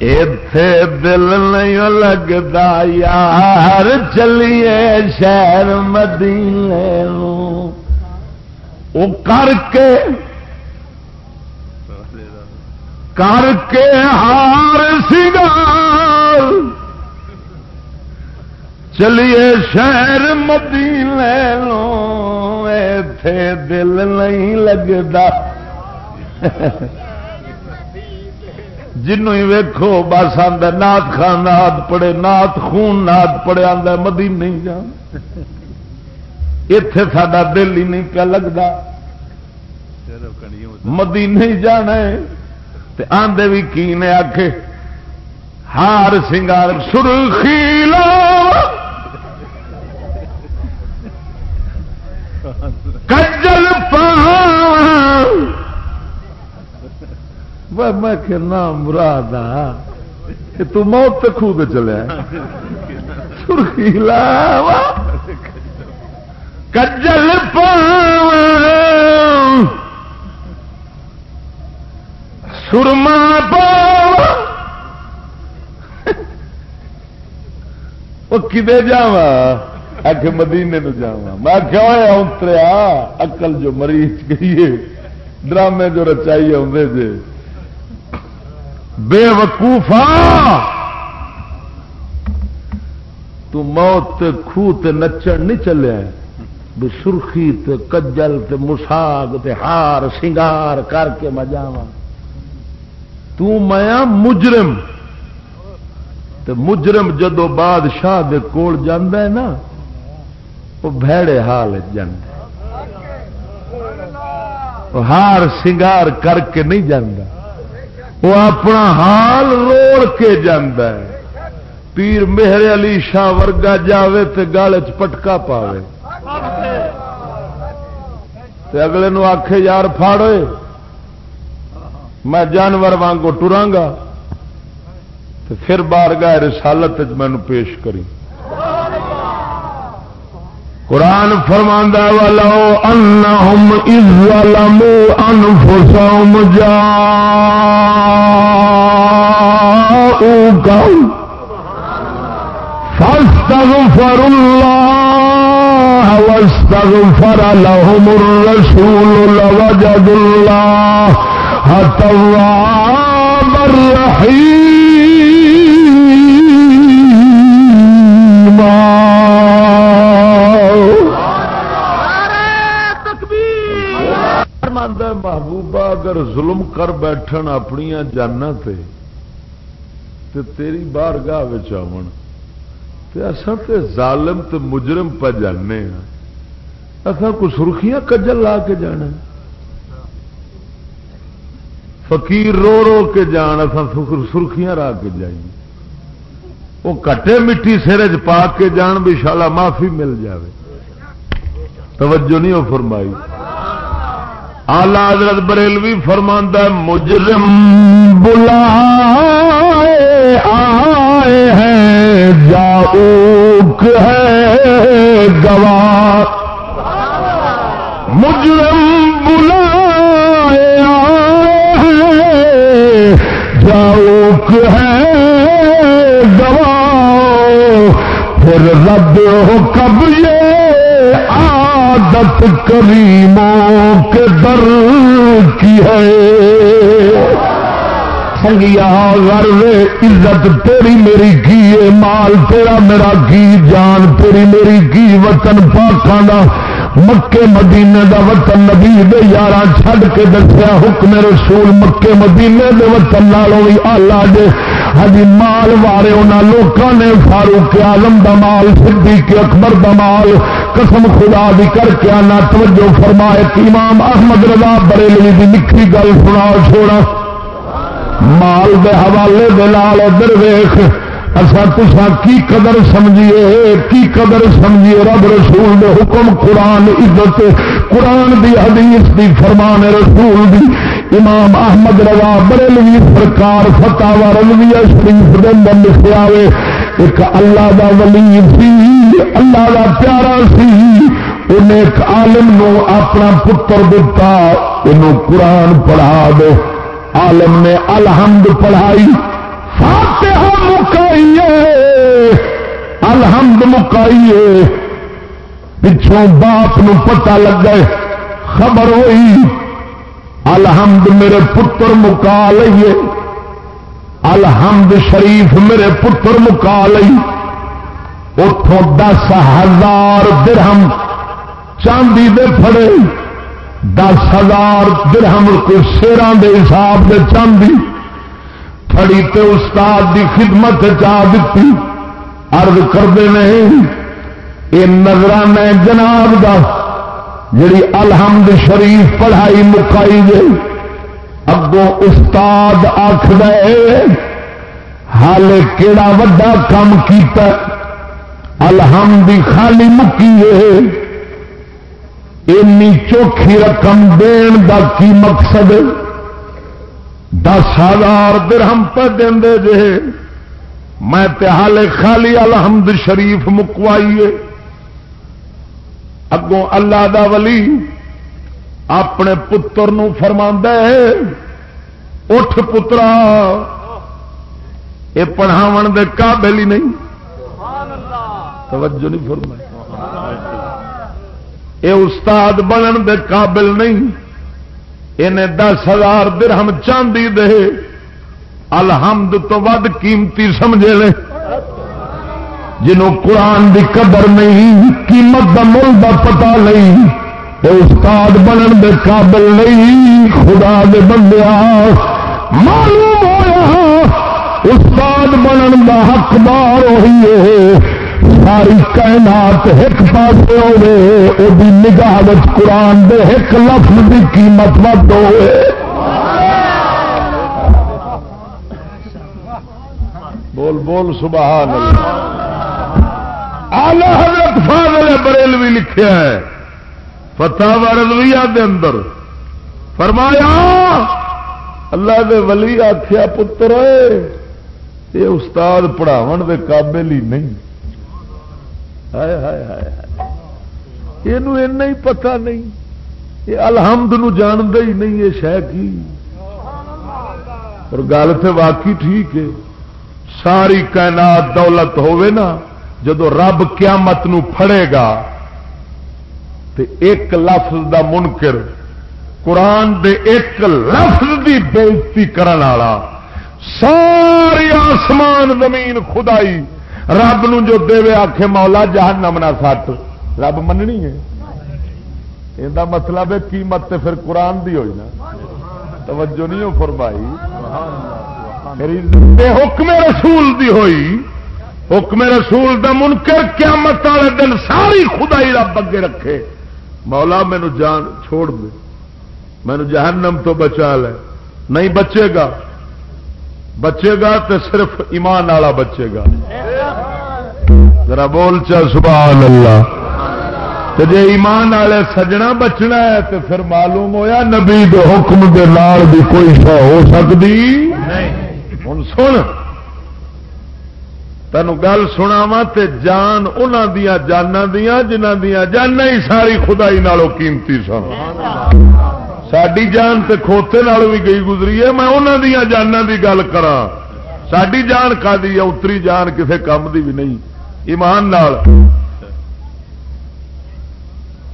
اتے دل نہیں لگتا یار چلیے شہر مدینے وہ کر کے کر کے ہار سنگار چلیے شہر مدینے لو اتے دل نہیں لگتا جنوں ہی ویکو بس آدھا نات خان نات پڑے نات خون نات پڑے آدھا مدی نہیں جان۔ اتے سا دل ہی نہیں پیا لگتا مدی نہیں جانا آدھے بھی کی نے آخ ہار سنگار سرخی لو کجل پا میں کہنا مراد تو موت خوب چلے۔ سرخی لا کجل پا سرما پا وہ کدے جا مدینے جا میں کیا اتریا اقل جو مریض گئی ہے، ڈرامے جو رچائی آدھے جے۔ بے وقوفا تو موت تے خوہ تے نچن نہیں چلے۔ بے سرخی تے کجل تے مساگ تے ہار سنگار کر کے میں تو میں مجرم۔ تے مجرم جدو بادشاہ دے کول جاندہ ہے نا، وہ بھیڑے حال جاندہ۔ ہار سنگار کر کے نہیں جاندہ۔ وہ اپنا حال روڑ کے جانا ہے۔ پیر مہر علی شاہ ورگا جاوے تے گال پٹکا پاوے۔ تے اگلے نو آخے یار فاڑے میں جانور وانگو ٹرانگا۔ پھر بار گاہ رسالت مینو پیش کری۔ قرآن فرماندہ والو انہم اذ ظلموا انفسهم جاؤوکا فاستغفر اللہ واستغفر لهم الرسول لوجد اللہ التواب الرحیم محبوبہ اگر ظلم کر بیٹھن اپنی جانا تے تے تیری بار گاہ آن تے ظالم تے مجرم پہ جانے ہاں۔ اصا کو سرخیاں کجل لا کے جانا۔ فقیر رو رو کے جان اصا سرخیاں را کے جائیے وہ کٹے مٹی سر چ پا کے جان بھی شالا معافی مل جاوے۔ توجہ نہیں وہ فرمائی۔ آلہ حضرت بریلوی فرماندہ مجرم بلا آئے ہیں، جاؤک ہے گوار مجرم بلا آئے ہیں، جاؤک ہے گوار پھر رب ہو کب یہ عادت کریموں کے در کی ہے۔ سنگیا غرض عزت تیری میری کی مال تیرا میرا کی جان تیری میری کی وطن پاکانا مکے مدینے دا وطن نبی دے یارہ چھڈ کے دسیا، حکم رسول مکے مدینے دے وطن لالوں بھی آلہ دے۔ ہجی مال وارے انہوں لوگوں نے، فاروق آلم دا مال، صدیق اکبر دا مال قسم خدا بھی کر کے آنا، توجہ فرمائے امام احمد رضا بریلوی کی لکھی گل سنا، چھوڑا۔ مال دے حوالے دے لال ادھر ویخ اصا تسا کی قدر سمجھیے، کی قدر سمجھیے؟ رب رسول دے حکم قرآن عزت، قرآن دی حدیث دی، فرمان رسول دی۔ امام احمد روا بریلوی سرکار فتح و رلوی شریف دن دن لکھا ایک اللہ دا ولی سی اللہ دا پیارا سی انہیں ایک عالم نو اپنا پتر دتا انہوں قرآن پڑھا دے۔ عالم نے الحمد پڑھائی۔ فاتحہ مکائیے، الحمد مکائیے۔ پچھوں باپ نو پتہ لگ گئے خبر ہوئی، الحمد میرے پتر مکا لیے۔ الحمد شریف میرے پتر مکا لی اتوں دس ہزار درہم چاندی دے پھڑے، دس ہزار درہم کو شیران دے حساب دے چاندی پڑی تے استاد دی خدمت چاہ دیتی عرض کرتے نہیں یہ نظرانہ جناب دا، جڑی الحمد شریف پڑھائی مکائی گئی اگوں استاد آخ دے حال کیڑا وڈا کام کیتا الحمد خالی مکی ہے۔ اینی چوکھی رقم دین دا کی مقصد دس ہزار درہم پہ دے جے۔ میں تہالے خالی الحمد شریف مکوائیے اگوں اللہ دا ولی اپنے پتر نو فرما اٹھ پترا یہ پڑھاو دے قابل ہی نہیں۔ توجہ نہیں فرمائی۔ یہ استاد بنن دے قابل نہیں۔ انہیں دس ہزار درہم چاندی دے۔ الحمد تو ود قیمتی سمجھے لے۔ جنہوں قرآن دی قدر نہیں، قیمت دا مل دا پتا نہیں۔ استاد بنن دے قابل نہیں، خدا دے بندیا معلوم ہوا استاد بنن دا حقدار ہوئی ہے۔ ساری کائنات ایک پاس ہوے نگاہ قرآن دے ایک لفظ کی قیمت ود ہوئے۔ بول بول، سبحان اللہ۔ حضرت فاضل بریلوی لکھیا ہے۔ فتح رضویہ دے اندر۔ فرمایا، اللہ دے ولی آخیا پتر یہ استاد پڑھاو دے قابل ہی نہیں۔ یہ ہی پتا نہیں۔ یہ الحمد ناندے ہی نہیں، یہ شہ کی۔ اور گل تو واقعی ٹھیک ہے۔ ساری کائنات دولت ہوے نا، جدو رب قیامت نو پھڑے گا تو ایک لفظ دا منکر، قرآن دے ایک لفظ دی بےزتی کرنے والا۔ ساری آسمان زمین خدائی، رب نو جو دے آخ مولا جہان نمنا سٹ۔ رب مننی ہے؟ یہ مطلب ہے قیمت پھر قرآن دی ہوئی نا۔ توجہ نہیں ہو فرمائی۔ حکم رسول دی ہوئی۔ حکم رسول دا منکر قیامت والے دن ساری خدائی رب اگے رکھے۔ مولا مینو جان چھوڑ دے۔ مینو جہنم تو بچا لے۔ نہیں بچے گا۔ بچے گا تو صرف ایمان والا بچے گا۔ ذرا بول چا سبحان اللہ۔ تو ایمان والے سجنا بچنا ہے تو پھر معلوم ہویا نبی دے حکم دے لال بھی کوئی شا ہو سکتی ہوں سن۔ تین گل سنا تے جان ان جانا دیا جنہ دیا جانا ہی ساری خدائی نالوں قیمتی سن۔ ساری جان تے کھوتے نال بھی گئی گزری ہے، میں انہوں دیا جانا دی گل کرا ساری جان کا دی اتری جان کسے کام دی بھی نہیں۔ ایمان نال۔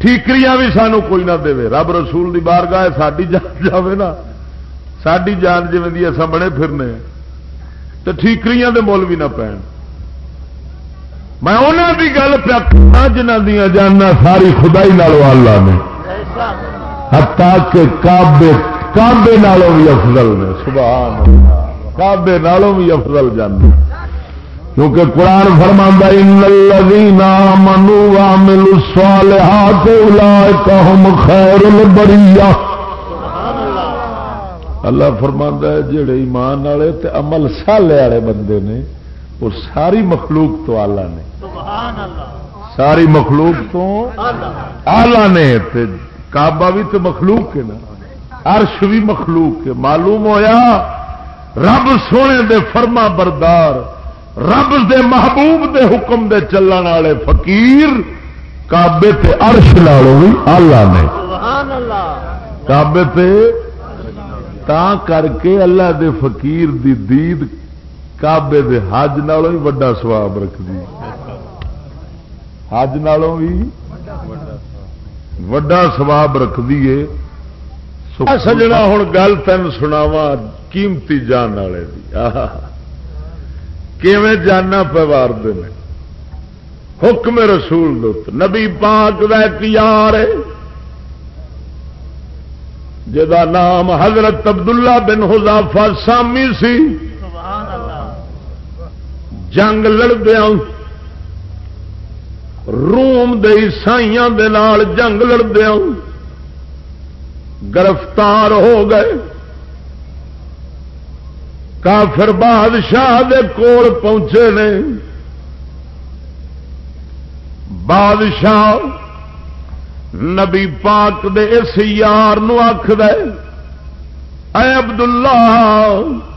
ٹھیکری بھی سانو کوئی نہ دے رب رسول دی بار گاہ ساری جان جائے نا۔ ساری جان جی اصا بڑے پھرنے۔ تو ٹھیکری دے مول بھی نہ پین میں انہوں کی گل پیا جنہ دیا جانا ساری خدائی نال والا نے۔ ہتا کہ کابے کابے نالوں بھی افضل نے، سبحان کابے نالوں بھی افضل جانے کیونکہ قرآن فرما منو ملو سوال خیر البریہ۔ اللہ فرما ہے، جڑے ایمان والے تے عمل سالے والے بندے نے وہ ساری مخلوق تو آلہ نے۔ ساری مخلوق تو آلہ۔ نے کعبہ بھی تو مخلوق کے نا۔ عرش بھی مخلوق کے معلوم ہویا؟ رب سونے دے فرما بردار رب دے محبوب دے حکم دے چلن والے فقیر کابے تے عرش نالوں بھی آلہ نے۔ کابے تے تا کر کے اللہ دے فقیر دی دید کابے دے حج نالوں بھی وڈا سواب رکھ دی حج نالوں بھی وڈا سواب رکھ دیے سجنا ہوں گل تین سناوا قیمتی جان والے کیویں جانا پوار دے حکم رسول دوت نبی پاک ویک یار جا نام حضرت عبداللہ بن حضافہ سامی سی جنگ لڑدیا روم دے عیسائیاں دے نال جنگ لڑدیا گرفتار ہو گئے۔ کافر بادشاہ دے کول پہنچے نے۔ بادشاہ نبی پاک دے اس یار نو آخ دے اے عبداللہ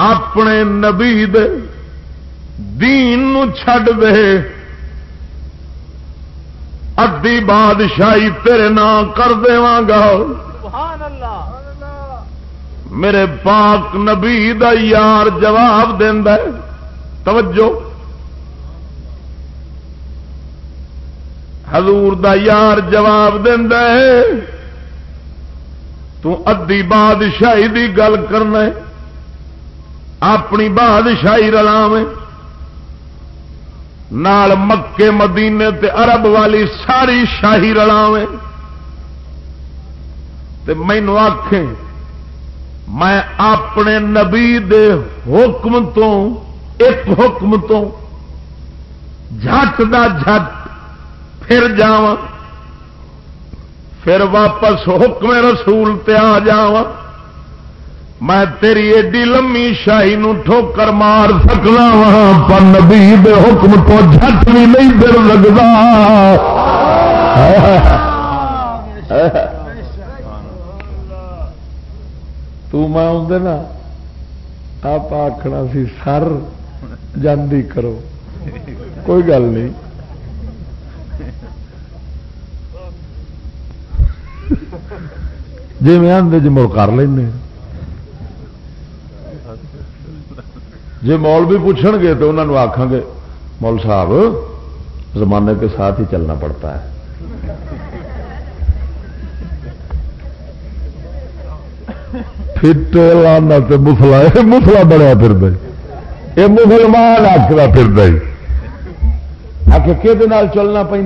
اپنے نبی دے دین نو چھڈ دے۔ ادی بادشاہی تیرے نام کر گا۔ میرے پاک نبی دا یار جواب دینا توجہ۔ حضور دا یار جواب دینا ادی بادشاہی دی گل کرنا اپنی بادشاہی رلاویں۔ نال مکے، مدینے تے عرب والی ساری شاہی رلاویں۔ تے مینو آخیں میں اپنے نبی دے حکم تو ایک حکم تو جھٹ دا جھٹ پھر جا پھر واپس حکم رسول تے آ جا میں تیری ایڈی لمبی شاہی نو ٹھوکر مار سکنا وا پر نبی دے حکم تو جھٹ بھی نہیں دل لگتا تو میں آدھے نا، آپ آخنا سی، سر جاندی کرو۔ کوئی گل نہیں۔ جی میں آدھے جی مڑ کر لینا جی مول بھی پوچھ گے تو انہوں نے آخان گے، مول صاحب، زمانے کے ساتھ ہی چلنا پڑتا ہے۔ فٹ لانا مسلا یہ مسلا بنیا پھر یہ مسلمان آخر پھر آ کے چلنا پہ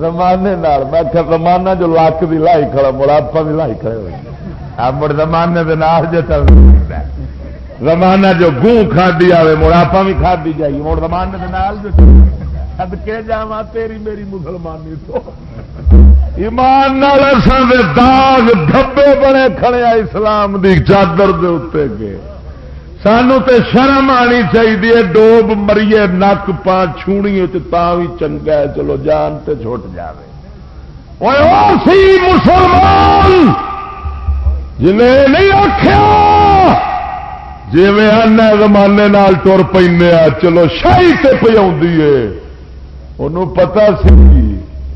زمانے میں زمانہ جو لاک بھی لائی کھڑا مڑ آپ بھی لائی کھڑے ہوئے۔ مڑ زمانے کے نال جو چلنا زمانہ جو گوں کھادی آئے مڑ آپ بھی کھادی جائیے مڑ زمانے کے نال جو سد کے جا تیری میری مسلمانی تو۔ ایمان نال داغ دھبے بنے کھڑے اسلام دی چادر دے اتنے گئے۔ سانو تے شرم آنی چاہیے ڈوب مریے، نک پا چھونی تا بھی چنگا ہے۔ چلو، جان تے چھوٹ جائے مسلمان جنہیں نہیں آخیا جی میں آنا زمانے نال ٹر پہ چلو شاہی سے پہ انہوں پتا سی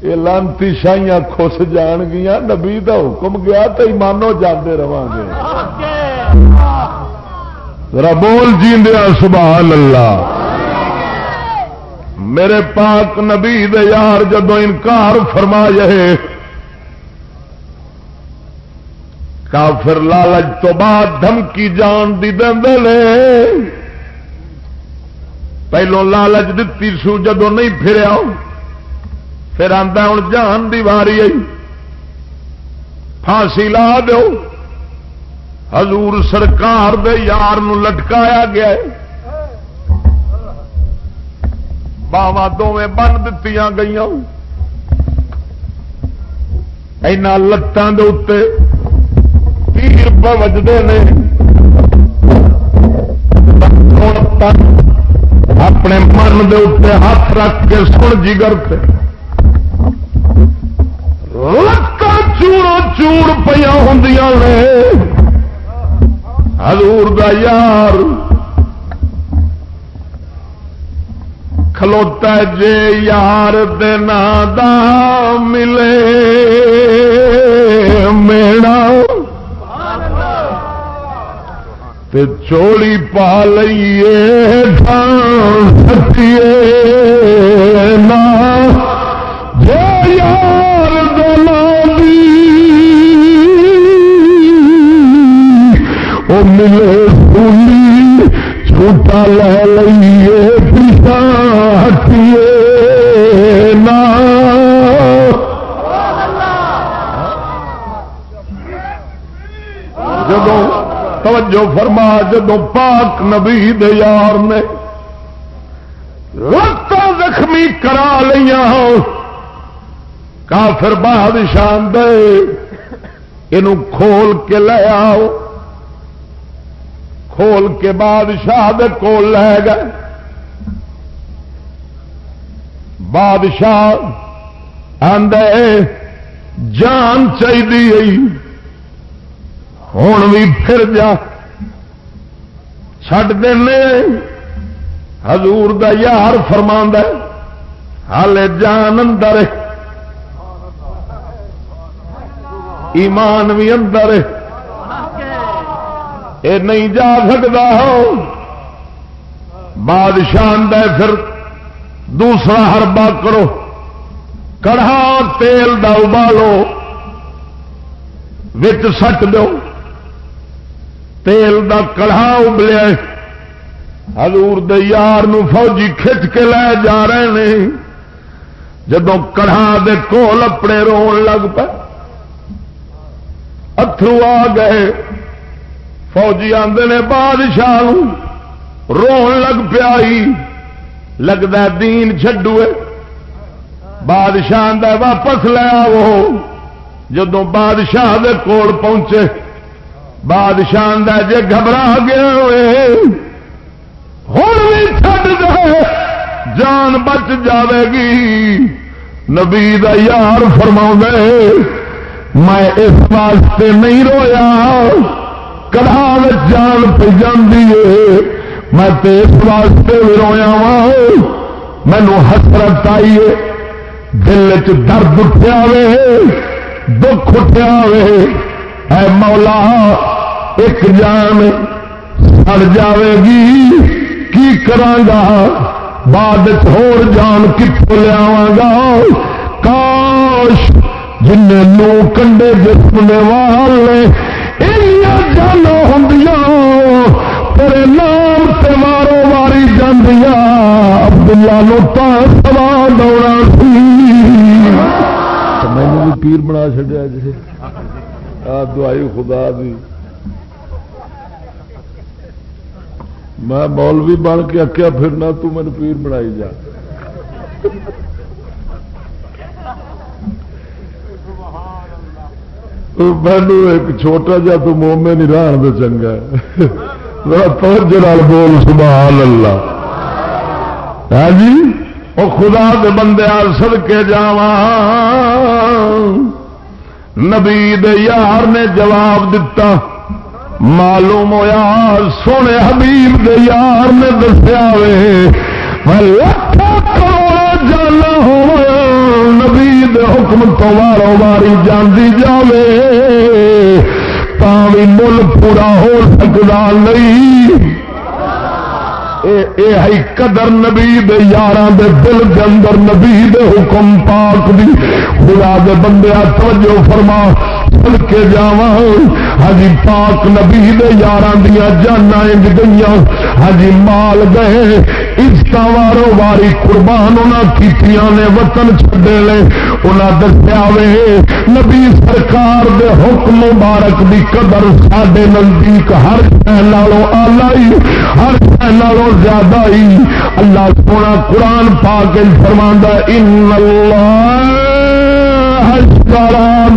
یہ لانتی شاہیاں خس جان گیا نبی دا حکم گیا تو ایمانو جانے رہا گے۔ ذرا بول جیندیا سبحان اللہ میرے پاک نبی دے یار جدو انکار فرما جائے کافر لالچ تو بعد دھمکی جان دی دے پہلو لالچ دتی سو جدو نہیں پھریا، پھر آتا ہوں جان دی واری آئی۔ پھانسی لا دو حضور سرکار دے یار نو لٹکایا گیا باوا دونیں بن دتی گئی اینا لتان دے تیر بجتے ہیں اپنے من دے اتنے ہاتھ رکھ کے سن جگر لکڑ چوڑ چوڑ پہ ہوں حضور دا یار کھلوتا جے یار دینا دا ملے میڑا تے چوڑی پا لئیے سکیے نا۔ جے یار دینا او ملے سولی چھوٹا لے لئیے جدو توجہ فرما جدو پاک نبی دے یار نے رت زخمی کرا لیا کافر بادشاہ دے یہ کھول کے لے آؤ۔ کھول کے بادشاہ دے کول لے گئے۔ بادشاہ آدھے جان چاہیے ہوں بھی پھر جا چڈ دینے حضور دا یار فرما ہال جان اندر ایمان بھی اندر یہ نہیں جا سکتا ہو بادشاہ پھر دوسرا ہربا کرو کڑھا تیل دا ابالو وچ سٹ دو تیل دا کڑھا ابلیا ہزور دار فوجی کھچ کے لے جا رہے ہیں جدو کڑھا دے کول اپنے رو لگ پے۔ اترو آ گئے۔ فوجی آدھے نے بادشاہ رو لگ پیا لگتا دین چڈو بادشاہ واپس لیا وہ جدو بادشاہ دے کول پہنچے۔ بادشاہ جے گھبرا گیا ہوئے ہوں بھی دے، جان بچ جاوے گی۔ نبی دا یار فرما میں اس واسطے نہیں رویا کڑا جان پہ جاندی ہے۔ میں اس واسطے بھی رویا وا مینو حسرت آئی ہے۔ دل چ درد اٹھیا وے دکھ اٹھیا وے اے مولا، ایک جان سڑ جاوے گی، کی کرانگا بعد ہور جان کتوں لیا گا؟ کاش جن لو کنڈے جسم والے جانا ہوں تیرے نام سے مارو ماری جاندیا عبداللہ نو تا سوا دوڑا سی۔ مینو بھی پیر بنا چڈیا جی دعائی خدا دی۔ میں مولوی بن کے اکیا پھرنا تو مجھے پیر بنائی جا۔ مینو ایک چھوٹا جا تو مومے نہیں رہن دے چنگا بول، سبحان اللہ۔ ہاں جی؟ وہ خدا دے بندے سد کے جا نبی دے یار نے جواب دتا، معلوم ہوا سونے حبیب دے یار نے دسیا جانا ہو نبی دے حکم تو مارو ماری جاندی جاوے بھی مل پورا ہو سکتا نہیں۔ اے قدر نبی دے یاراں دے دل دے اندر نبی دے حکم پاک دی خدا دے بندے توجہ فرما، سن کے جاواں۔ ہجی پاک نبی دے یاراں دیا جانا انج گئیاں۔ ہجی مال گئے عزت وارو واری قربان انہوں نے وطن چھڈے لے۔ انہیں دسیا وے، نبی سرکار دے حکم مبارک دی قدر سڈے نزدیک ہر شہروں آئی ہر شہروں زیادہ ہی اللہ سونا قرآن پا کے فرما ان اللہ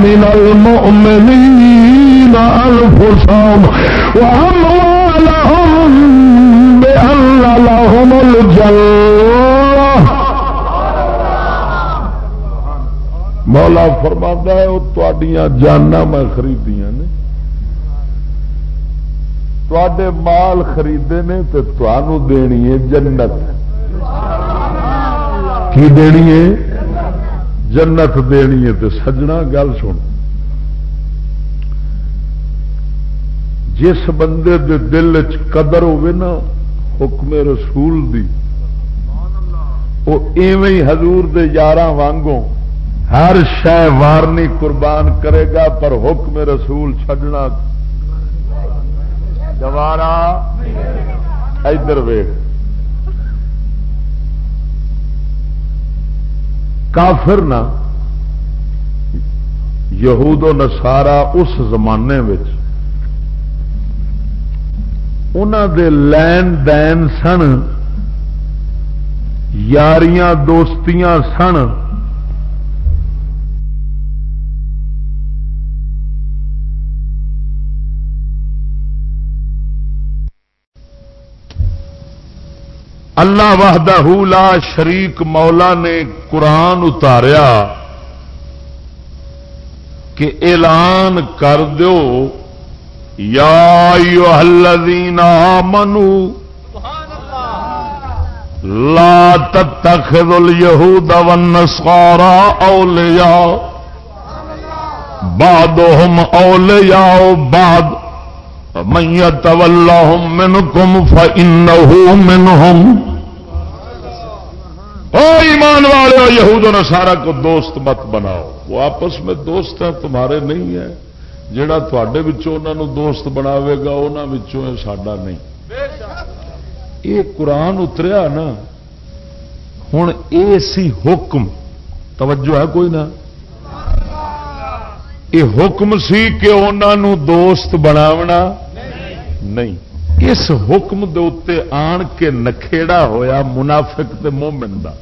من المؤمنين أنفسهم وأموالهم بأن لهم الجنة مولا فرما ہے وہ تڈیاں جانا میں خریدیاں نے۔ تے مال خریدے نے تو تمہوں دینی ہے جنت۔ کی دینی ہے؟ جنت دینی ہے تو سجنا گل سن۔ جس بندے دے دل چ قدر ہوے نا، حکم رسول دی، وہ ایویں حضور دے یار وانگوں ہر شہ وارنی قربان کرے گا، پر حکم رسول چھڈنا۔ دوبارہ ادھر ویگ کافر نا، یہود و نسارا اس زمانے دے لین دین سن، یاریاں دوستیاں سن۔ اللہ وحدہ لا شریک مولا نے قرآن اتاریا کہ اعلان کر دو یا الذین آمنو. لا تتخذ اليهود والنصارى اولیاء. بعضهم اولیاء بعض. من يتولهم منكم فإنه منهم. او ایمان والے یہود و سارا کو دوست مت بناؤ. وہ آپس میں دوست ہیں، تمہارے نہیں ہے جڑا تے انہوں دوست بناوے گا انہوں ساڈا نہیں۔ یہ قرآن اتریا نا ہوں یہ سی حکم، توجہ ہے کوئی نہ یہ حکم سی کہ انہوں دوست بناونا نہیں۔ اس حکم دے آن کے نکھےڑا ہویا منافق تے مومن دا۔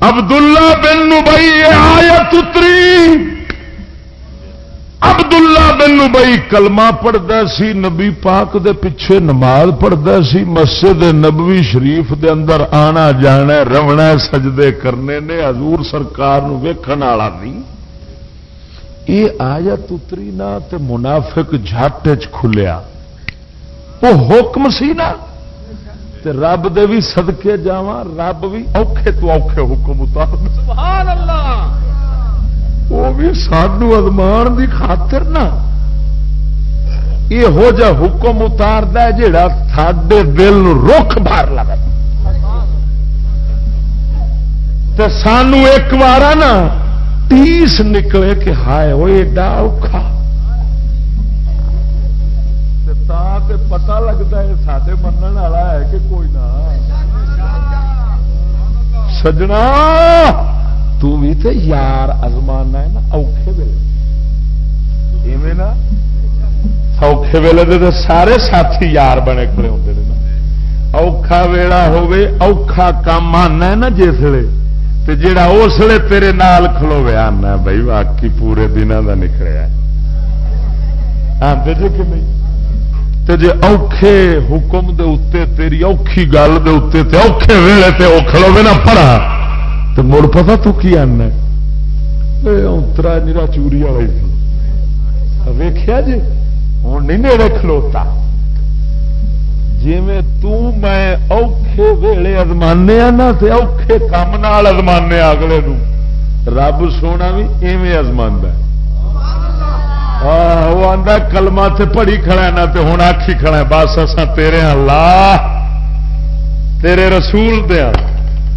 عبداللہ بن نبئی آیت اتری۔ عبداللہ بن نبئی کلمہ پڑھتا سی، نبی پاک دے پیچھے نماز پڑھتا سی، مسجد نبوی شریف دے اندر آنا جانا، رونا، سجدے کرنے نے حضور سرکار ویکھن والا نہیں یہ آیت اتری نا تے منافق جھٹ کھلیا۔ وہ حکم سی نا۔ تے رب دے بھی صدقے جاوا رب بھی اوکھے تو اوکھے حکم اتار سبحان اللہ وہ بھی سانو ازمان دی خاطر نا۔ یہ ہو جا حکم اتار جڑا ساڈے دل رخ بھر لگا تے سانو ایک بار نا تیس نکلے کہ ہائے وہ ایڈا اوکھا۔ پتا لگتا ہے سارے من والا ہے کہ کوئی نہ۔ سجنا تھی تو یار ازمانا ہے نا، اوکھے ویلے۔ نا۔ سوکھے ویلے دے سارے ساتھی یار بنے کھڑے ہوتے ہیں اوکھا ویلا ہوے اوکھا کام آنا ہے نا جسے تے جڑا اس لیے تیرے نال کھلوے آنا بھائی واقعی پورے دنوں کا نکلیا آتے جی کہ نہیں؟ تے جے اوکھے حکم دے اتے تیری اوکھی گل دے اتے تے اوکھے ویلے تے او کھلوے نہ پڑا تو مڑ پتا تو کی آنا اترا نیرا چوری والی سی ویخیا جی ہوں نہیں نیڑے کھلوتا جی میں اوکھے ویلے ازمانے نا، تے اوکھے کام نال ازمانے اگلے نو رب سونا بھی ایویں ازمان وہ آدھا کلما تے پڑھی کھڑا نہ تے ہوں آخی کھڑا بس اصا تیرے اللہ، تیرے رسول دیا ہاں۔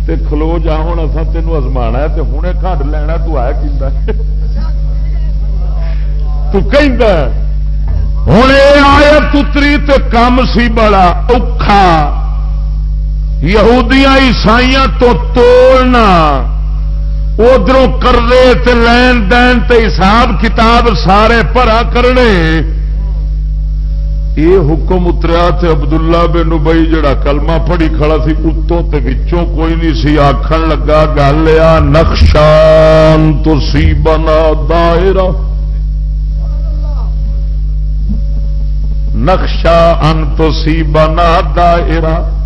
تے کھلو جا ہوں اصا تینوں ازما تے ہوں کھڈ لینا، تو آیا کہ ہوں یہ آیت اتری تو کام سی بڑا اوکھا۔ یہودیاں عیسائیاں تو توڑنا۔ ادھر کرے لین دین تے حساب کتاب سارے پرا کرنے۔ یہ حکم اتریا تے عبداللہ بن ابئی جڑا کلمہ پڑی کھڑا سی، اتوں تے وچوں کوئی نہیں سی۔ آخر لگا، گل آ نقشان تو سی بنا دائرہ۔ نقشہ ان تو سی بنا دائرہ۔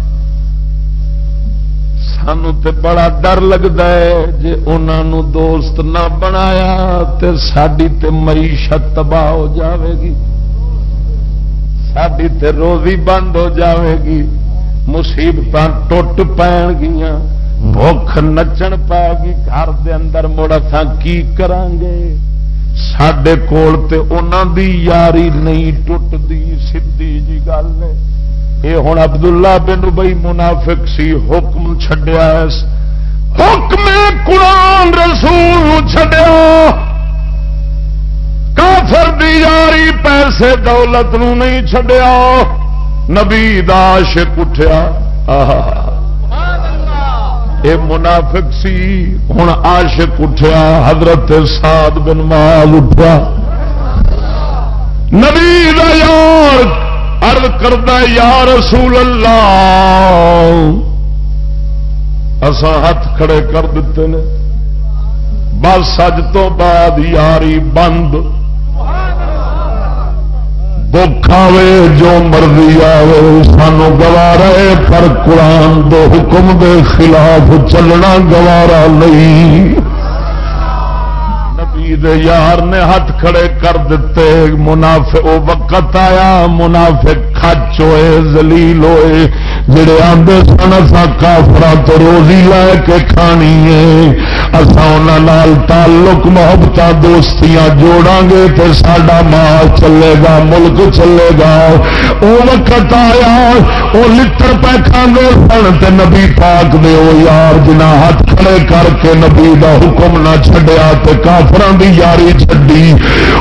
سانو تے بڑا ڈر لگتا ہے جی انہوں دوست نہ بنایا تے ساری تے معیشت تباہ ہو جاوے گی ساری تے روزی بند ہو جاوے گی مصیبت ٹوٹ پین گیا بھوک نچن پائے گی گھر دے اندر مڑ کی کران گے سڈے کول تے انہوں دی یاری نہیں ٹوٹتی سیدھی جی گل ہے یہ ہوں عبداللہ بن بئی منافق سی حکم چڈیا حکم قرآن رسول چڈیا کافر دی یاری پیسے دولت نو نہیں چڈیا نبی داش اٹھیا۔ یہ منافق سی ہوں عاشق اٹھیا۔ حضرت سعد بن مال اٹھا نبی دا یار ارد کرتا یا رسول اللہ اسا ہاتھ کھڑے کر دیتے ہیں بس اج تو بعد یاری بند۔ دکھ آئے جو مرضی آئے سانو گوارا ہے، پر قرآن دو حکم دے خلاف چلنا گوارا نہیں۔ یار نے ہاتھ کھڑے کر دیتے منافع وقت آیا منافع کچ ہوئے زلیل ہوئے۔ جڑے آدھے سن اصا کافرا تو روزی لے کے کھانی ہے۔ اصا نال تعلق محبت دوستیاں جوڑا گے تو سڈا مال چلے گا، ملک چلے گا۔ او وقت آیا وہ لڑ پہ کھانے سن نبی پاک دے او یار جنا ہاتھ کھڑے کر کے نبی دا حکم نہ چڈیا تو کافران دی یاری چڈی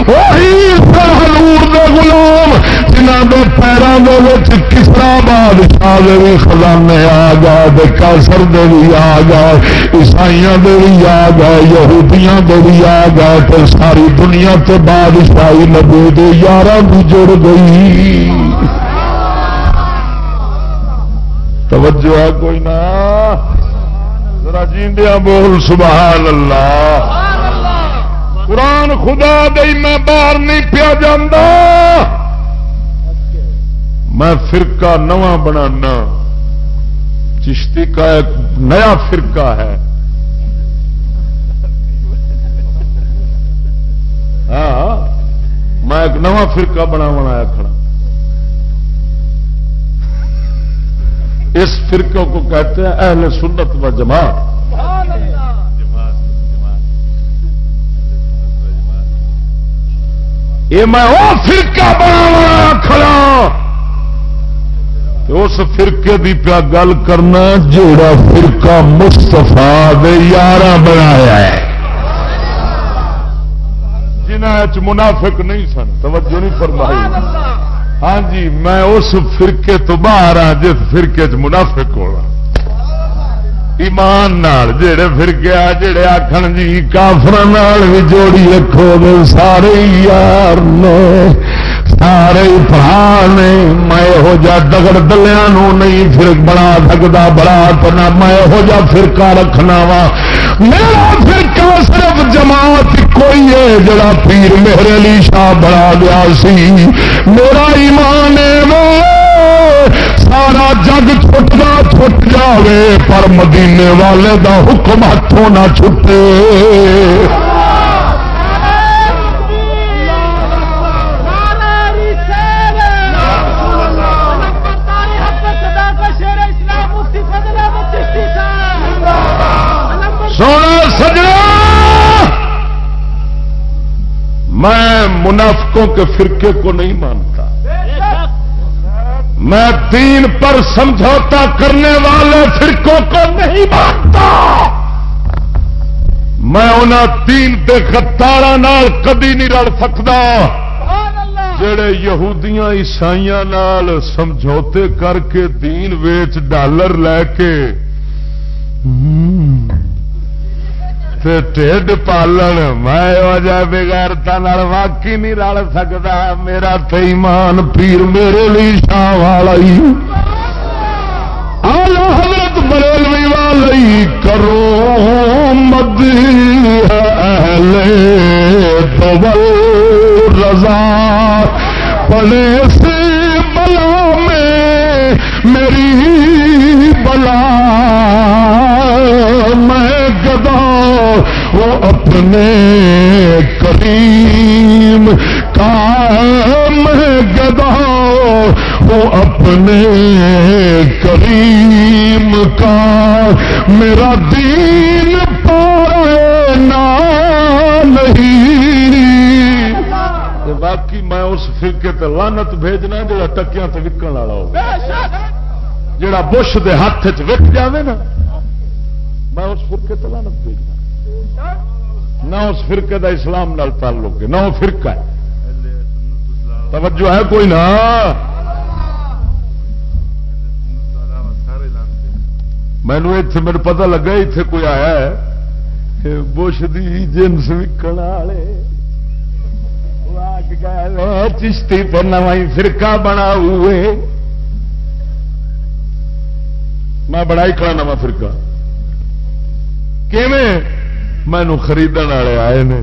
وہی ہلور دے غلام جنہ دے پیروں کے کسرا بادشاہ دے بھی خزانے آ گئے کاسر دے بھی آ گئے عیسائیاں دے بھی آ گئے یہودیاں دے بھی آ گئے تو ساری دنیا تے بادشاہی نبی دے یارہ بھی جڑ گئی۔ توجہ ہے کوئی نہ؟ ذرا جیندیا بول، سبحان اللہ۔ قرآن خدا دئی میں باہر نہیں پیا جانا میں فرقہ نواں بنانا۔ چشتی کا ایک نیا فرقہ ہے۔ ہاں میں ایک نواں فرقہ بنا بنایا کھڑا۔ اس فرقوں کو کہتے ہیں اہل سنت و جماعت۔ یہ میں وہ فرقہ بنا کھڑا۔ اس فرقے دی پیا گل کرنا جڑا فرقہ مستفا یار بنایا ہے۔ جنہ منافق نہیں سن، توجہ نہیں فرمائی۔ ہاں جی میں اس فرقے تو باہر ہاں جس فرقے چ منافق ہونا ایمان نال جڑے پھر گیا جڑے آخر جی کافر بھی جوڑی رکھو سارے یار نے۔ سارے برا نے میں یہو جا دگڑ دلیا نہیں پھر بنا سکتا بڑا تو میں یہو جا فرقہ رکھنا وا میرا فرقہ صرف جماعت کوئی ہے جڑا پیر میرے علی شاہ بڑا گیا سی میرا ایمان ہے وہ سارا جگ چھٹنا چھٹ جاوے پر مدینے والے دا حکم ہاتھوں نہ چھٹے منافقوں کے فرقے کو نہیں مانتا۔ میں تین پر سمجھوتا کرنے والے فرقوں کو نہیں مانتا۔ میں انہیں تین کے نال کدی نہیں رل سکتا۔ جڑے یہودیاں عیسائی سمجھوتے کر کے دین ویچ ڈالر لے کے ٹھڈ پالن، میں وجہ بغیر واقعی نہیں رل سکتا میرا تو ایمان پیر میرے لیے شاہ والا حضرت بریلوی والی کرو مد اہل رضا۔ پڑے سے بلا میں میری بلا۔ گدا وہ اپنے کریم کا میں گدا وہ اپنے کریم کا میرا دین پارے نہیں باقی میں اس فرقے تے لانت بھیجنا جا ٹکیا تو وکن والا ہو جڑا بش دے ہاتھ چ وک جائے نا میں اس فرقے تے لانت بھیجنا نہ اس فرقے دا اسلام نال تعلق ہے نہ وہ فرقہ ہے۔ توجہ ہے کوئی نہ؟ مینو اتنے میرے پتا لگا اتے کوئی آیا ہے بش دی جنس وکن والے۔ چشتی تو نو فرقہ بنا ہوئے۔ میں بڑا ہی کھڑا نواں فرقہ۔ مینو خرید والے آئے نے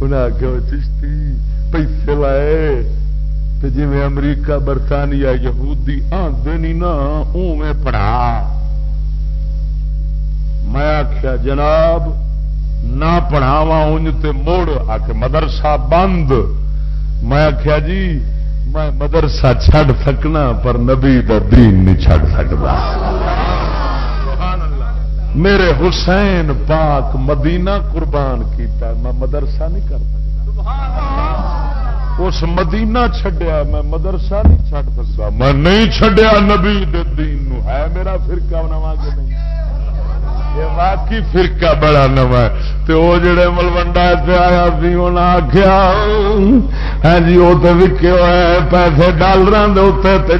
انہیں آخیا چشتی پیسے لائے جی امریکہ برطانیہ یہودی آدھے نہیں نا او پڑھا میں آخیا جناب نہ پڑھاوا انج مڑ آ کے مدرسہ بند میں آخیا جی میں مدرسہ چھڈ سکنا پر نبی کا دین نہیں چھڈ سکتا میرے حسین پاک مدینہ قربان کیتا میں مدرسہ نہیں کر سکتا۔ اس مدینہ چھڈیا، میں مدرسہ نہیں چھڈ سکتا۔ میں نہیں چھڈیا نبی دین ہے میرا فرقہ نواں کہ نہیں؟ واقعی فرقہ بڑا نو ہے۔ وہ جڑے ملوڈا آیا سی انہیں آخیا ہاں جی وہ تو وکے ہوئے پیسے ڈالر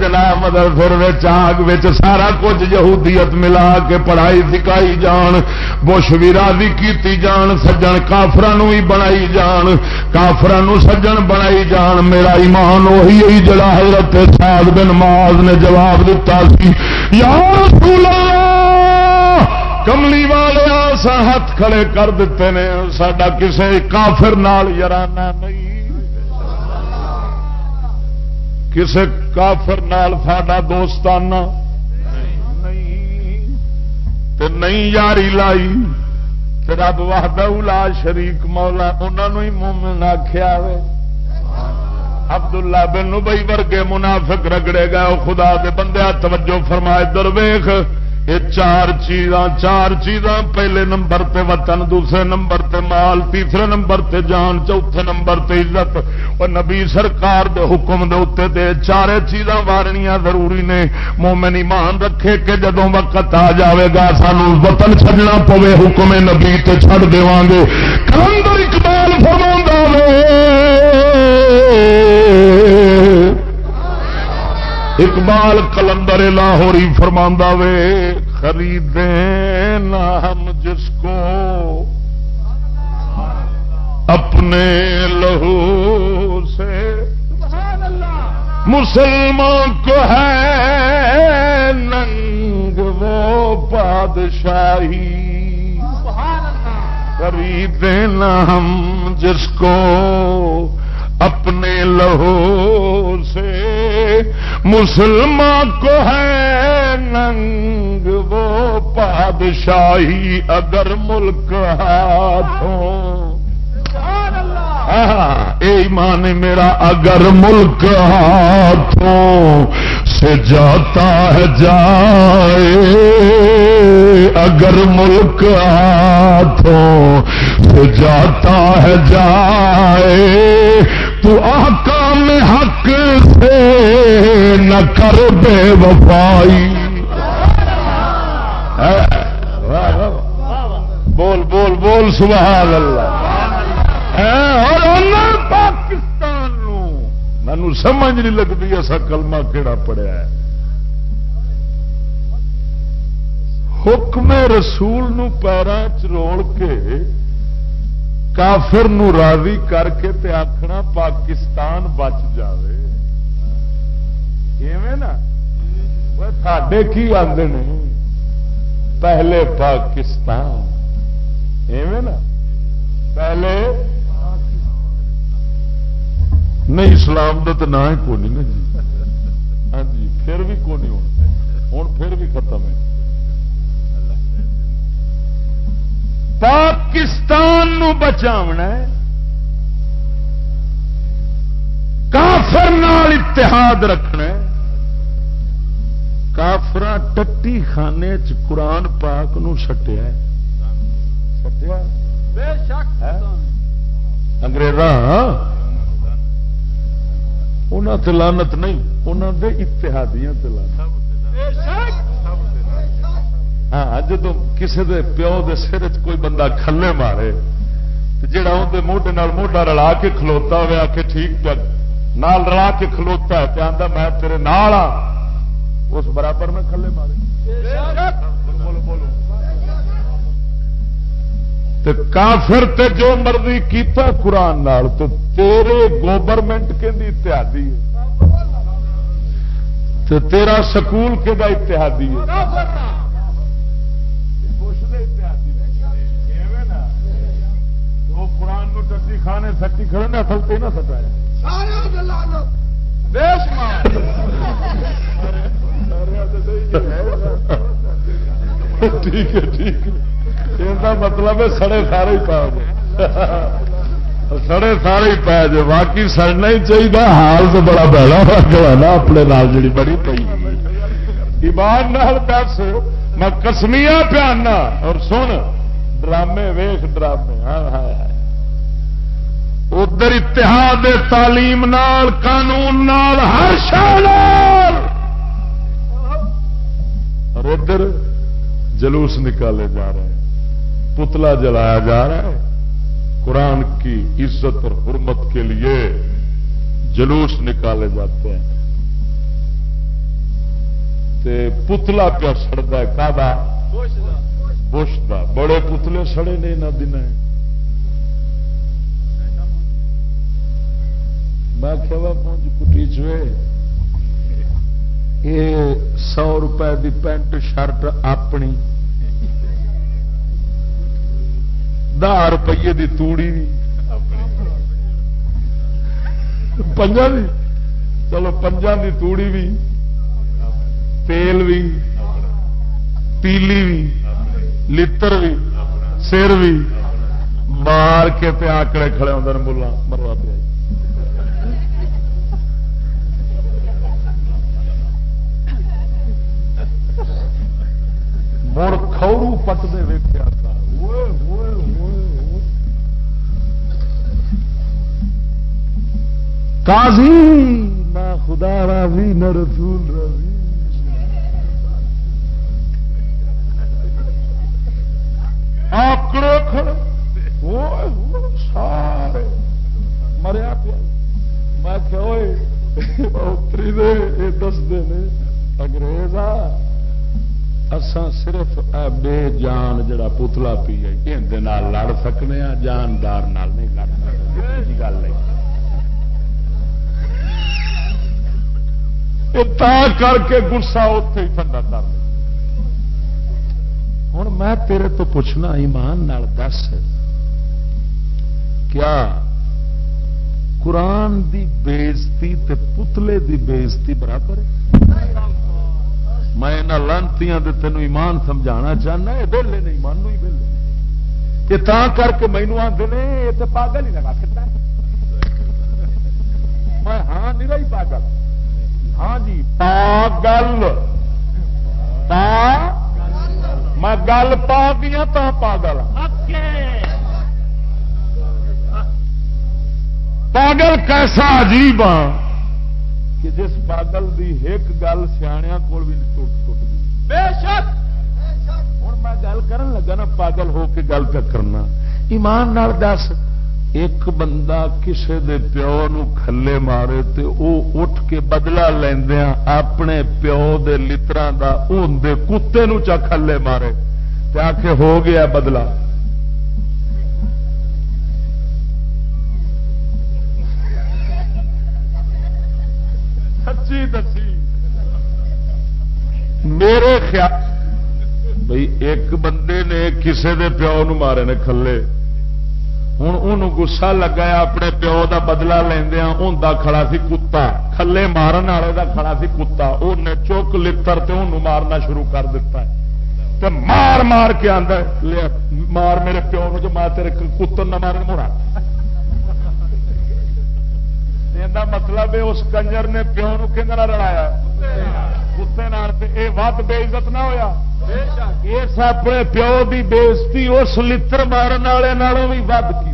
جناب مدرسے آگ سارا کچھ یہودیت ملا کے پڑھائی سکھائی جان، بش بھی راضی کیتی جان، سجن کافران بھی بنائی جان کافران سجن بنائی جان۔ میرا ایمان وہی جڑا حضرت ساد بن ماز نے جواب دیتا سی۔ یا رسول اللہ! کملی والے سا ہاتھ کھڑے کر دیتے ہیں سڈا کسی کافر نال یارانہ نہیں۔ کسی کافر نال ساڈا دوستانہ نہیں۔ نہیں یاری لائی۔ رب وحدہ لا شریک مولا انہوں ہی مومن آخیا عبداللہ بن نبئی ورگے منافق رگڑے گئے خدا دے بندے، توجہ فرمائے درویخ یہ چار چیزاں چار چیزاں، پہلے نمبر تے وطن، دوسرے نمبر تے مال، تیسرے نمبر تے جان، چوتھے نمبر تے عزت۔ اور نبی سرکار دے حکم دے اتنے دے چارے چیزاں وارنیاں ضروری نے۔ مومن ایمان رکھے کہ جدوں وقت آ جاوے گا، سانو وطن چھڈنا پوے، حکم نبی تے چھڑ دیواں گے۔ کلندر اقبال فرماوندا اقبال کلندر لاہوری فرما وے، خریدیں نہ ہم جس کو اپنے لہو سے۔ مسلمان کو ہے ننگ وہ بادشاہی۔ خریدیں نہ ہم جس کو اپنے لہو سے۔ مسلمان کو ہے ننگ وہ پادشاہی اگر ملک ہاتھوں ہاں، ایمان میرا، اگر ملک ہاتھوں سے جاتا ہے جائے۔ اگر ملک ہاتھوں سے جاتا ہے جائے۔ تو آکام حق سے نہ کر بے وفائی۔ بول بول بول، سبحان اللہ۔ اور پاکستان سانو سمجھ نہیں لگتی ایسا کلمہ کہڑا پڑیا ہے۔ حکم رسول نو پیرا چروڑ کے کافر نو راضی کر کے تے آخنا پاکستان بچ جائے نا؟ ساڈے کی آدھے پہلے پاکستان۔ ایویں نا؟ پہلے نہیں، اسلام کا تو نہ ہی کونی نا جی۔ ہاں جی پھر بھی کونی ہوں ہوں پھر بھی ختم ہے۔ پاکستان نو بچاونا کافر نال اتحاد رکھنا کافر ٹٹی خانے چ قرآن پاک نو سٹیا سٹیا؟ انگریز تلانت نہیں انہوں دے اتحادیاں تلانت ہاں جدو کسی دے پیو دے سر چ کوئی بندہ کھلے مارے جڑا اندر موڈے موڈا رلا کے کھلوتا ہوا آ کے ٹھیک، نال رلا کے کھلوتا ہے پہ آتا میں تیرے نال آ اس برابر میں کھلے مارے۔ کافر تے جو مرضی کیتا قرآن نال، تو تیرے گورنمنٹ کے اتحادی ہے۔ تیرا سکول کے دا اتحادی ہے؟ ٹٹی کھانے سٹی کھڑے نے اصل تو نہ سٹایا ٹھیک ہے ٹھیک ہے۔ مطلب ہے سڑے سارے ہی پا سڑے سارے ہی پا جائے باقی سڑنا ہی چاہیے۔ حال تو بڑا بہلا نا اپنے نال جڑی بڑی پی ایمان نال دس میں کسمیا پیانا۔ اور سن ڈرامے ویخ ڈرامے۔ ہاں ہاں ادھر اتحاد تعلیم نال، قانون نال، ہر شال اور ادھر جلوس نکالے جا رہے ہیں، پتلا جلایا جا رہا ہے۔ قرآن کی عزت اور حرمت کے لیے جلوس نکالے جاتے ہیں۔ تے پتلا پیا سڑتا ہے؟ کا بڑے پتلے سڑے نے نہ دن میں پونج کٹی چوے یہ سو روپے دی پینٹ شرٹ اپنی۔ دہ روپیے دی توڑی بھی پنجا دی؟ چلو پنجا دی توڑی بھی تیل بھی پیلی بھی لتر بھی سر بھی مار کے آکڑے کھڑے ہوتے ہیں بولا مروا پیا جی۔ مڑ کھورو پٹتے ویخیا قاضی نہ خدا راضی نہ رسول راضی آکڑے کھڑے سارے مریا پیا میں کہ اتری دے یہ دستے انگریز آ اسان صرف بے جان جڑا پتلا پی ہے، یہ لڑ سکنے ہاں جاندار نال نہیں لڑ سکتے گل نہیں کر کے گسا اتے ہی ٹھنڈا کر ہوں میں تیرے تو پوچھنا، ایمان نال دس کیا قرآن دی بےزتی تے پتلے دی بےزتی برابر ہے؟ میں یہاں لانتی تینوں ایمان سمجھا چاہنا یہ بہلے نہیں مانو ہی بہلے۔ کہ تا کر کے مینو آتے ہیں یہ تو پاگل ہی لگا کتنا میں ہاں نہیں رہی پاگل۔ ہاں جی پاگل۔ میں گل پا گیا تو پاگل۔ پاگل کیسا عجیب ہاں۔ کہ جس پاگل دی ایک گل سیا کول بھی ٹوٹ ٹوٹ گئی بے شک! ہوں میں گل کرن لگا نا پاگل ہو کے گل پہ کرنا۔ ایمان نال دس ایک بندہ کسے دے پیو نو کھلے مارے تے او اٹھ کے بدلا لیندیاں اپنے پیو دے لترا دا اون دے کتے نو چا کھلے مارے۔ تے آکھے ہو گیا بدلا سچی دسی۔ میرے خیال بھائی ایک بندے نے کسے دے پیو نو مارے نے کھلے۔ ہوں ان گسا لگا اپنے پیو کا بدلا لیندیا ہوں کھڑا سی کتا کھلے مارن والے کا کھڑا سی کتا انہیں چک لڑ انہوں مارنا شروع کر دیتا ہے۔ تو مار مار کے آدھا مار میرے پیو نو جو مار تیرے کتر نہ مارن مڑا۔ مطلب ہے اس کنجر نے پیو نو کہ رڑایا کتے ود بے عزت نہ ہوا اس اپنے پیو کی بےزتی اس لڑ مارن والے بھی ود کی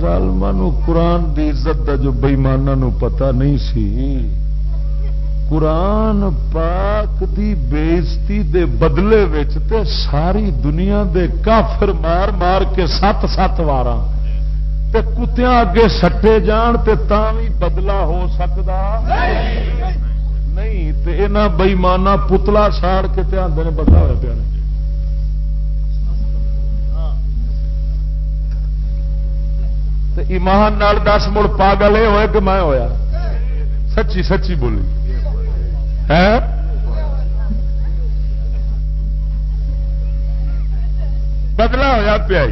ظالم قرآن دی عزت دا جو بئیمانہ پتا نہیں سی۔ قرآن پاک دی بےزتی دے بدلے وچ تے ساری دنیا دے کافر مار مار کے سات سات وار تے کتیاں اگے سٹے جان تے بھی بدلا ہو سکتا نہیں، تے انہاں بئیمانہ پتلا ساڑ کے آدھے بدلا ہوا پیا ایمان نال دس مڑ پاگل یہ ہوئے کہ میں ہویا۔ سچی سچی بولی۔ ہے؟ بدلا ہوا پیا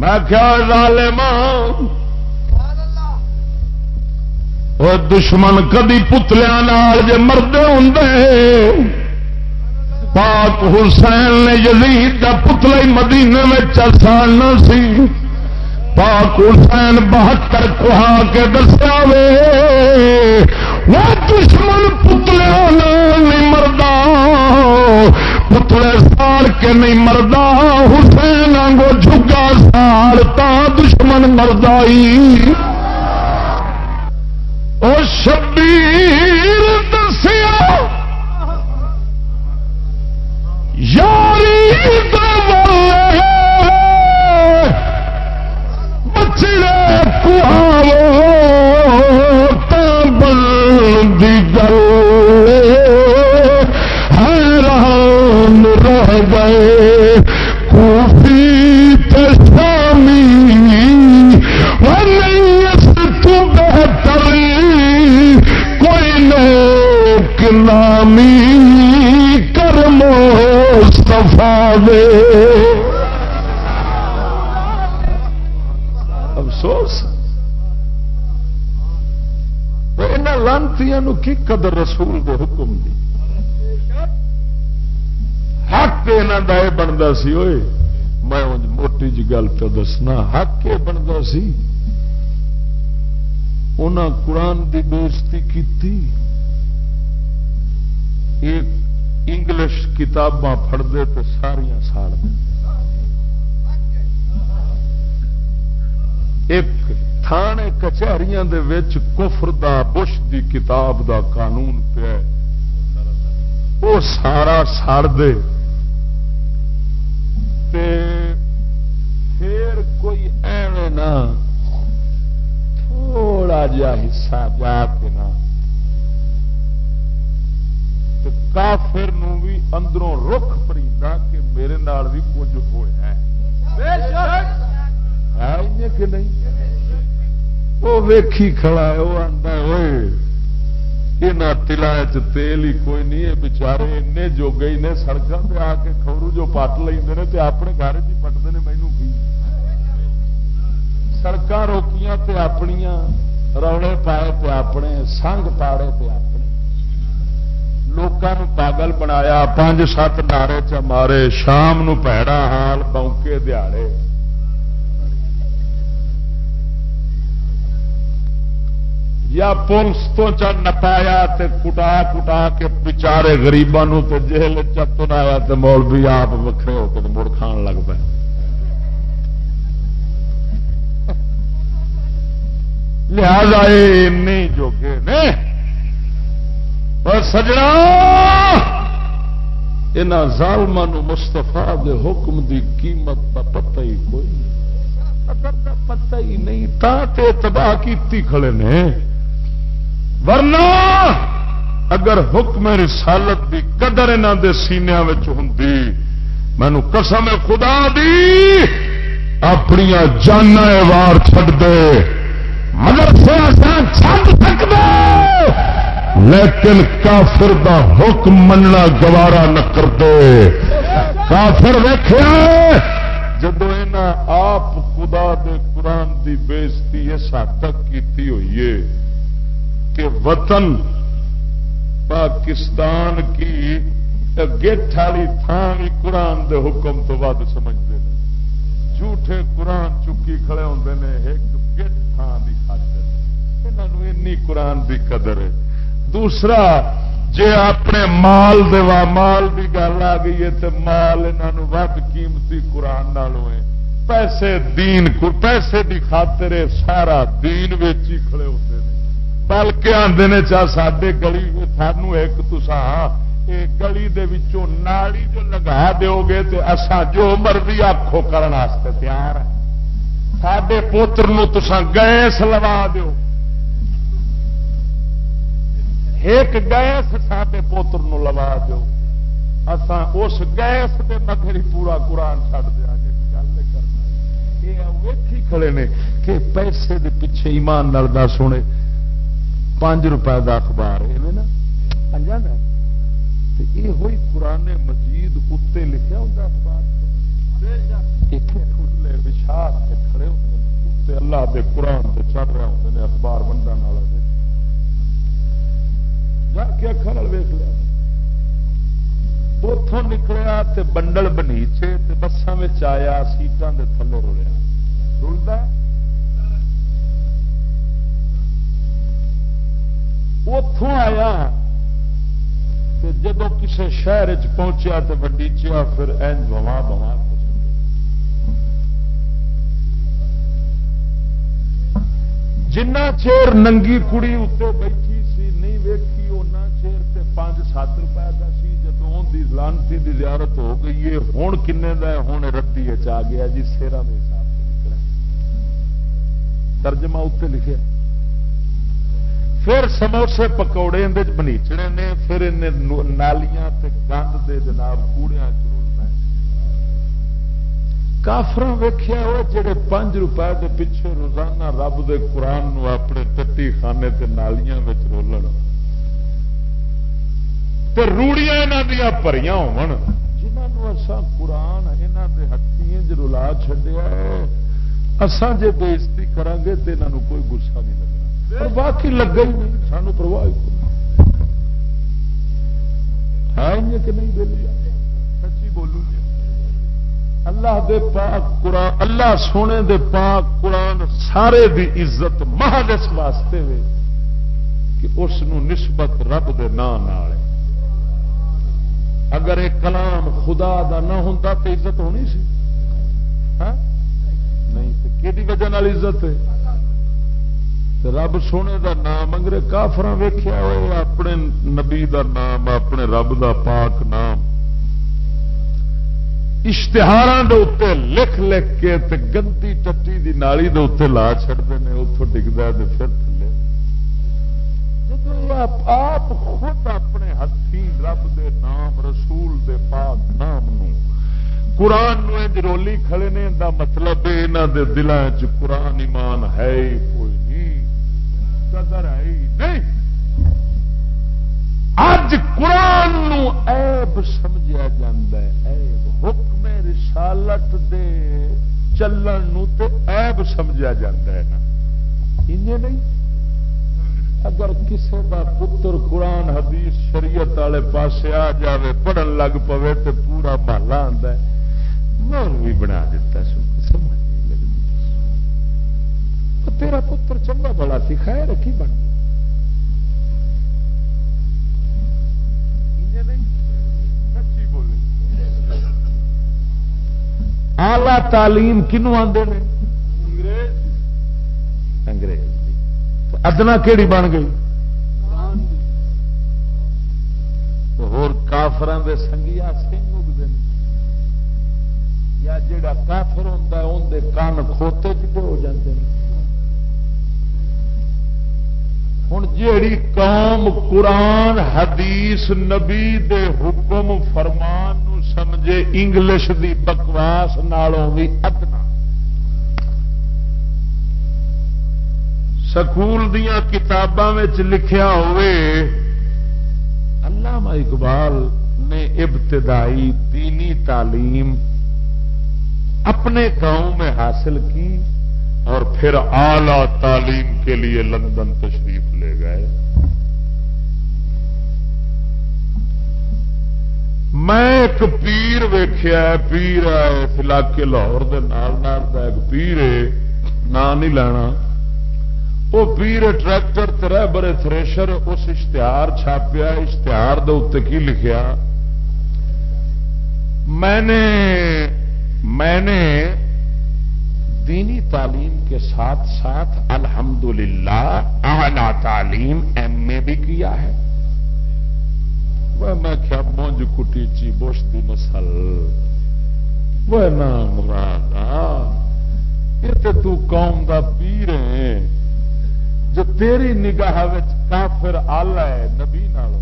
میں خیال لالے ماں دشمن کدی پتلیا جے مردے ہوں پاک حسین نے یزید دا پتلا مدینے میں چساننا سی۔ پاک حسین بہتر کہا کے دسیا وے۔ وہ دشمن پتلیا نہیں مردا پتلے ساڑ کے نہیں مردا حسین آگو جھگا ساڑ تا دشمن مردائی او شبیر دسیا یاری لوک نامی دے۔ افسوس۔ لانتی کی قدر رسول دے حکم دی؟ حق یہاں کا یہ بنتا سی ہوئے میں موٹی جی گل پہ دسنا، حق یہ بنتا سی۔ انہاں قرآن کی بےزتی کی ایک انگلش کتاباں پڑھتے تو ساریا ساڑ ایک تھانے کچہریاں دے وچ کفر دا بش دی کتاب دا قانون پہ وہ سارا ساڑ دے۔ تے پھر کوئی ایویں نہ تھوڑا جا حصہ جا کے نہ کافر نو بھی اندروں رخ پریدا کہ میرے نال بھی کچھ ہوا ہے کہ نہیں؟ وہ ویکھی کھڑا ہے، وہ آتا ہوئے یہاں تلا تیل ہی کوئی نہیں ہے بچارے این جو گئی نے سڑکوں پہ آ کے خبرو جو پٹ لے اپنے گھر چ پٹتے ہیں مینو کی۔ سڑک روکیاں تے اپنیا روڑے پائے پہ اپنے، سنگ پاڑے پہ اپنے۔ لوگوں پاگل بنایا پانچ سات نعرے چ مارے، شام نو پیڑا حال، بونکے دیہڑے یا پولیس تو چ نپایا تے کٹا کٹا کے بچارے گریبان جیل چتنایا تو مول بھی آپ وکھرے ہو کے مڑ کھان لگ پے۔ لہذا یہ جوگے نے اور سجنا یہاں ظالم مستفا دے حکم دی قیمت کا پتہ ہی کوئی پتہ ہی نہیں، تا تے تباہ کیتی کھڑے نے۔ ورنہ اگر حکم رسالت دی قدر انہوں دے سینیا ہوں مینو قسم خدا دی اپنی جانا وار چڈ دے۔ مدرسے چھڈ سکتے لیکن کافر دا حکم مننا گوارا نہ کرتے کافر ویخیا جب آپ خدا دے قرآن دی بےزتی اس حد تک کی ہوئی ہے کہ وطن پاکستان کی گیٹ والی تھان بھی قرآن دے حکم تو ود سمجھتے ہیں۔ جھوٹے قرآن چکی کھڑے ہوتے ہیں ایک گیٹ تھان کی خاطر۔ یہاں قرآن دی قدر ہے۔ دوسرا، جے اپنے مال دے مال دی گل آ گئی ہے تو مال انہوں ود قیمتی قرآن ہے پیسے دین پیسے دی خاطر سارا دین ویچی کھڑے ہوتے ہیں۔ بلکہ آدھے نے چاہ سڈے گلی سانو ایک تسا گلی دے وچوں نالی جو لگا دیو گے تو اسا جو مرضی آخو کرنے تیار ہے سڈے پوتر تسا گیس لوا دیو۔ ایک گیس سارے پوتر نو لوا دو اسان اس گیس کے مگر ہی پورا قرآن چڑ دیا گے۔ گل کرنا۔ یہ ویکھی کھڑے نے کہ پیسے دے پیچھے ایمان نلدا سونے پانچ روپئے کا اخبار نا۔ پنجا نا؟ یہ ہوئی قرآن مجید اتنے لکھا ہوں اخبار بچھا کھڑے ہوتے اللہ دے قرآن سے چڑھ رہے ہوتے ہیں اخبار بنڈا والا جا کے اکھر ویک لیا۔ اتوں نکلیا تے بنڈل بنیچے تے بسان آیا سیٹان دے تھلے رولیا۔ رلتا اتوں آیا جب کسی شہر چ پہنچیا تو بنڈیچیا، پھر این بوا بوا جنا چیر ننگی کڑی اتنے بیٹھی سی، نہیں ویکھی۔ پانچ سات روپئے کا سی جدو دی لانتی دی زیارت ہو گئی ہے ہوں کن ہوں رتی آ گیا جی سیرا کے حساب سے نکلا ترجمہ اتنے لکھے پھر سموسے پکوڑے اندر بنیچنے نے، پھر نالیاں تے گند دے جناب کوڑیا چولنا کافر ویخیا وہ جڑے پانچ روپئے دے پیچھے روزانہ رب دے قرآن نو اپنے ٹٹی خانے تے نالیاں رولن۔ تو روڑیاں یہاں دیا پریاں قرآن یہاں کے ہاتھی رلا چڈیا اسان جی بےزتی کریں گے تو یہاں کوئی گسا نہیں لگنا۔ اور باقی لگا ہی نہیں، سانو پرواہ ہے کہ نہیں بولی سچی بولوں گی اللہ دے پاک قرآن، اللہ سونے دے پاک قرآن سارے دی عزت مہد اس واسطے وے کہ اس نسبت رب دے نام اگر ایک کلام خدا دا نہ ہوں تو عزت ہونی سی؟ ہاں؟ نہیں کہ وجہ عزت ہے؟ رب سونے دا نام انگرے کافر ویخیا اپنے نبی دا نام، اپنے رب دا پاک نام۔ اشتہار اتنے لکھ لکھ کے گندی ٹٹی دی نالی دے اتنے لا چڑتے ہیں اتوں ڈگتا پھر مطلب آپ خود اپنے ہاتھی رب دے نام، رسول دے پاک نام نو قرآن نو رولی کھڑے نے، دا مطلب یہاں دے دلان چ قرآن ایمان ہے کوئی نہیں قدر ہے نہیں۔ اج قرآن نو عیب سمجھا جا عیب حکم رسالت دے چلن نو تے عیب سمجھا جا نا۔ نہیں؟ اگر کسی کا پتر قرآن حدیث شریعت والے پاس آ جائے پڑھن لگ پے تو پورا محلہ آتا ہے بھی بنا دیتا سو تیرا پتر چنگا بڑا سی خیر کی بن آلہ تعلیم کنو آدھے انگریز۔ انگریز۔ ادنا کیڑی بن گئی؟ کافران دے سنگیا سنگ اگتے ہیں یا جڑا کافر ہوتا ہے اندر کن کھوتے جڑے ہو جاتے ہیں ہوں جیڑی قوم قرآن، حدیث، نبی دے حکم، فرمان نو سمجھے، انگلش دی بکواس نالوں بھی ادنا۔ سکول دیا کتاباں لکھیا ہوئے۔ علامہ اقبال نے ابتدائی دینی تعلیم اپنے گاؤں میں حاصل کی اور پھر اعلی تعلیم کے لیے لندن تشریف لے گئے۔ میں ایک پیر ویخیا پیر ہے اس علاقے لاہور کے نال ایک پیر ہے نام نہیں لینا۔ وہ پیر ٹریکٹر تر برے تھریشر، اس اشتہار چھاپیا، اشتہار دے کی لکھیا؟ میں نے میں نے دینی تعلیم کے ساتھ ساتھ الحمدللہ اعلی تعلیم ایم اے بھی کیا ہے۔ وہ میں کیا مونج کٹی چی بوش دی نسل؟ وہ نام مراد یہ تو قوم دا پیر ہے جو تیری نگاہ کافر آلہ ہے، نبی نالوں۔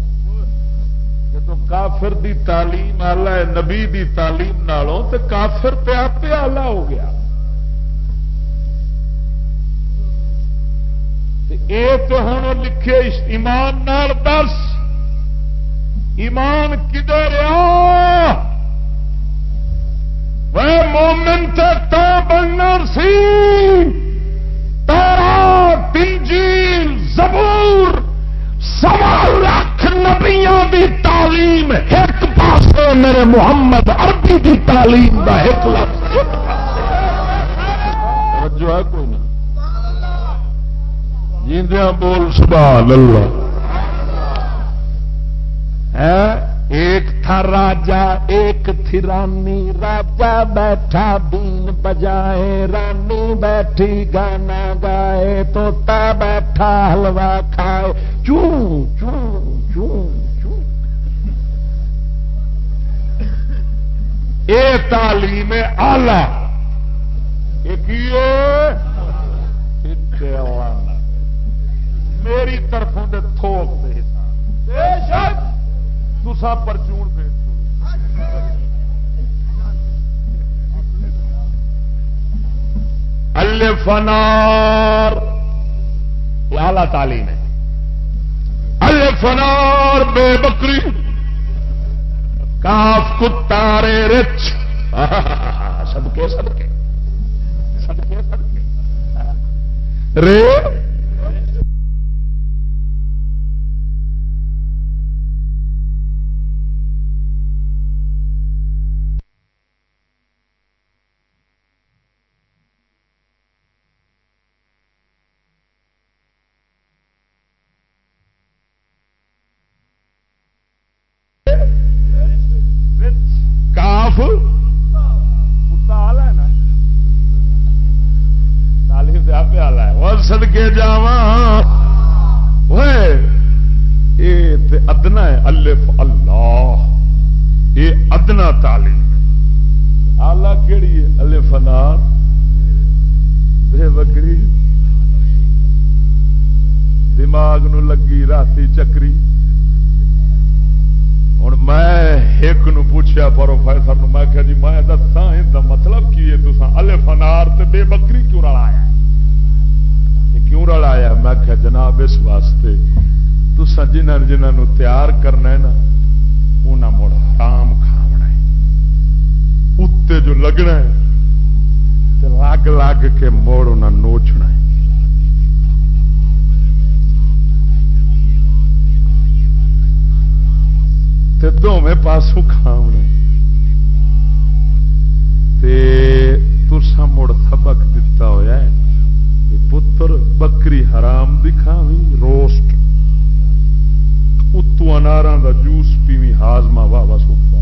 جب کافر دی تعلیم آلہ ہے، نبی دی تعلیم نالوں تو کافر پہ آپ آلہ ہو گیا۔ یہ تو ہوں لکھے ایمان نال دس۔ ایمان کدھر آ وہ مومن تو بننا سی۔ زبور سوا لاکھ نبیوں دی تعلیم، ایک پاس میرے محمد عربی دی تعلیم کا ایک لفظ. جو ہے کوئی نہ؟ جیندیا بول سبحان اللہ۔ ہے ایک تھا راجا، ایک تھی رانی۔ راجا بیٹھا بین بجائے۔ رانی بیٹھی، گانا گائے۔ توتا بیٹھا حلوا کھائے۔ چون چون چون چون اے تعلیم آلہ میری طرفوں دے تھوک دے بے شک۔ تسا پرچون پھیر الفنار اعلی تعلیم ہے۔ الفنار بے بکری۔ کاف کتارے رچ۔ سب کے سب کے سب کے سب کے رے؟ یہ ادنا تعلیم آلہ کہڑی ہے؟ الف انار بے بکری دماغ نو لگی، راتی چکری۔ ہوں میں ایک نو پوچھا پروفیسر میں کہ جی میں دسا مطلب کی ہے؟ تو الف انار بے بکری کیوں رلایا کیوں رلایا میں کہ جناب، اس واسطے تسا جنہ جنہوں تیار کرنا ہے نا انہیں مڑ حرام کھاونا ہے۔ اتنے جو لگنا ہے لگ لگ کے موڑ انہیں نوچنا ہے۔ دونوں پاسوں کھاونا ترسا مڑ سبق دتا ہوا ہے۔ پتر بکری حرام دکھاوی روسٹ۔ اتو انار دا جوس پیوی ہاضما واہ واہ سوکھتا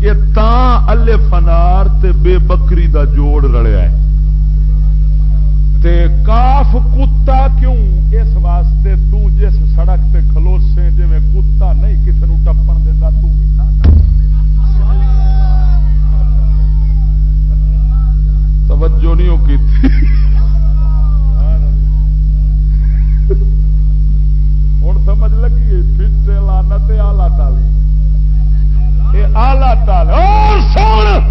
یہ الے فنار تے بے بکری دا جوڑ رلیا ہے۔ تے کاف کتا کیوں؟ اس واسطے تو جس سڑک تے کھلوسے جی کتا نہیں کسی نے ٹپن دینا تو بھی نہ توجہ نہیں کی ہوں سمجھ لگی فٹ لانت آلہ تعلیم یہ آلہ تعلیم سن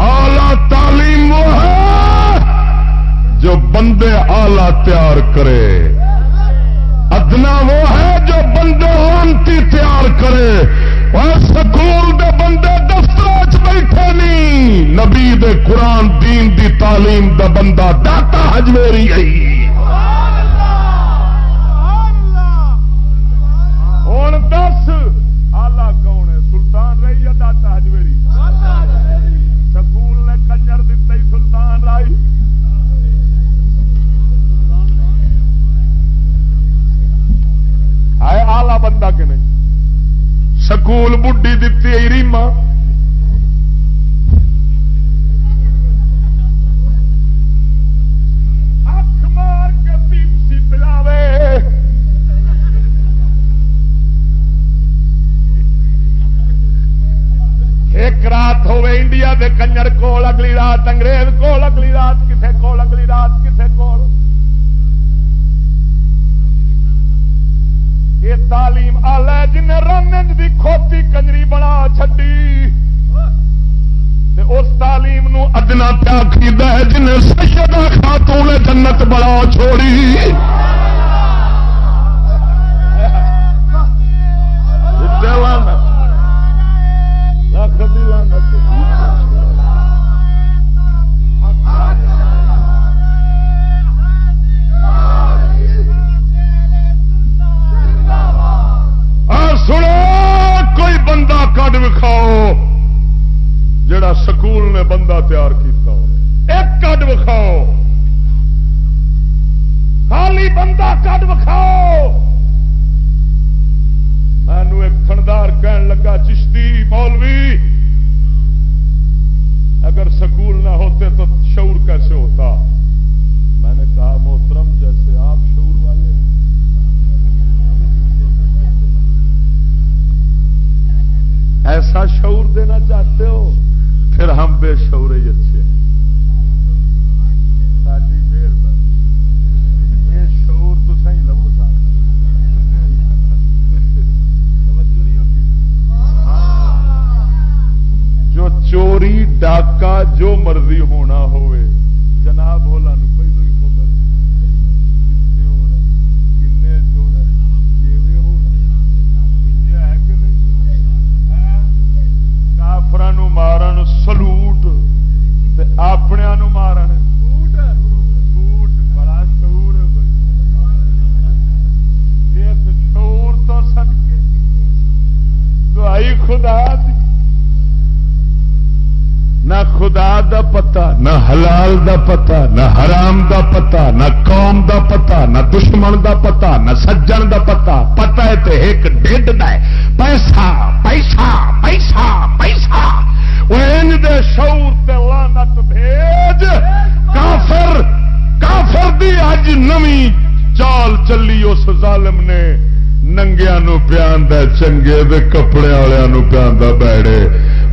آلہ تعلیم وہ ہے جو بندے آلہ تیار کرے ادنا وہ ہے جو بندے لانتی تیار کرے اور سکول دے بندے دفتر بیٹھے نہیں نبی دے قرآن دین دی تعلیم دا بندہ داتا ہجویری آئی سلطان رائی ہے آلہ بندہ کہ نہیں۔ سکول بڈی دیتی ہے ریما ایک رات ہوے انڈیا دے کنجر اگلی رات انگریز کول اگلی رات کسے کول اگلی رات کسے کول یہ تعلیم آلہ جن رنگ دی کھوتی کنجری بنا چڈی اس تعلیم نو ادنا پیا کھیدا ہے جن سیدہ خاتون جنت بڑا چھوڑی جو مرضی ہونا ہوئے جناب ہولا نو دشمن دا پتا نہ سجن دا پتا پتا ہے تے ایک ڈیڈ دا ہے۔ پیسہ پیسہ پیسہ پیسہ۔ وہ ان دے شعور تے لعنت بھیج۔ کافر کافر دی اج نوی چال چلی، اس ظالم نے ننگیا پیان چنگے دے کپڑے والوں پیان بیڑے۔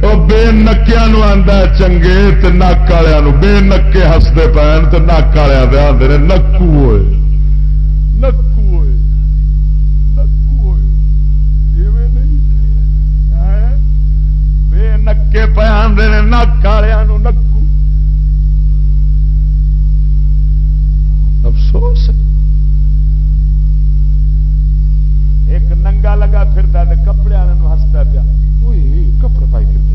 وہ بے نکیا آدھا چنگے تے نک والوں بے نکے ہستے پین تو نک والے آدھے نکو ہوئے نکو ہوئے نکو ہوئے جیویں نہیں بے نکے پہ آدھے نک والوں نکو افسوس ایک ننگا لگا پھرتا کپڑے والوں ہستا پیا کپڑے پائی پھرتے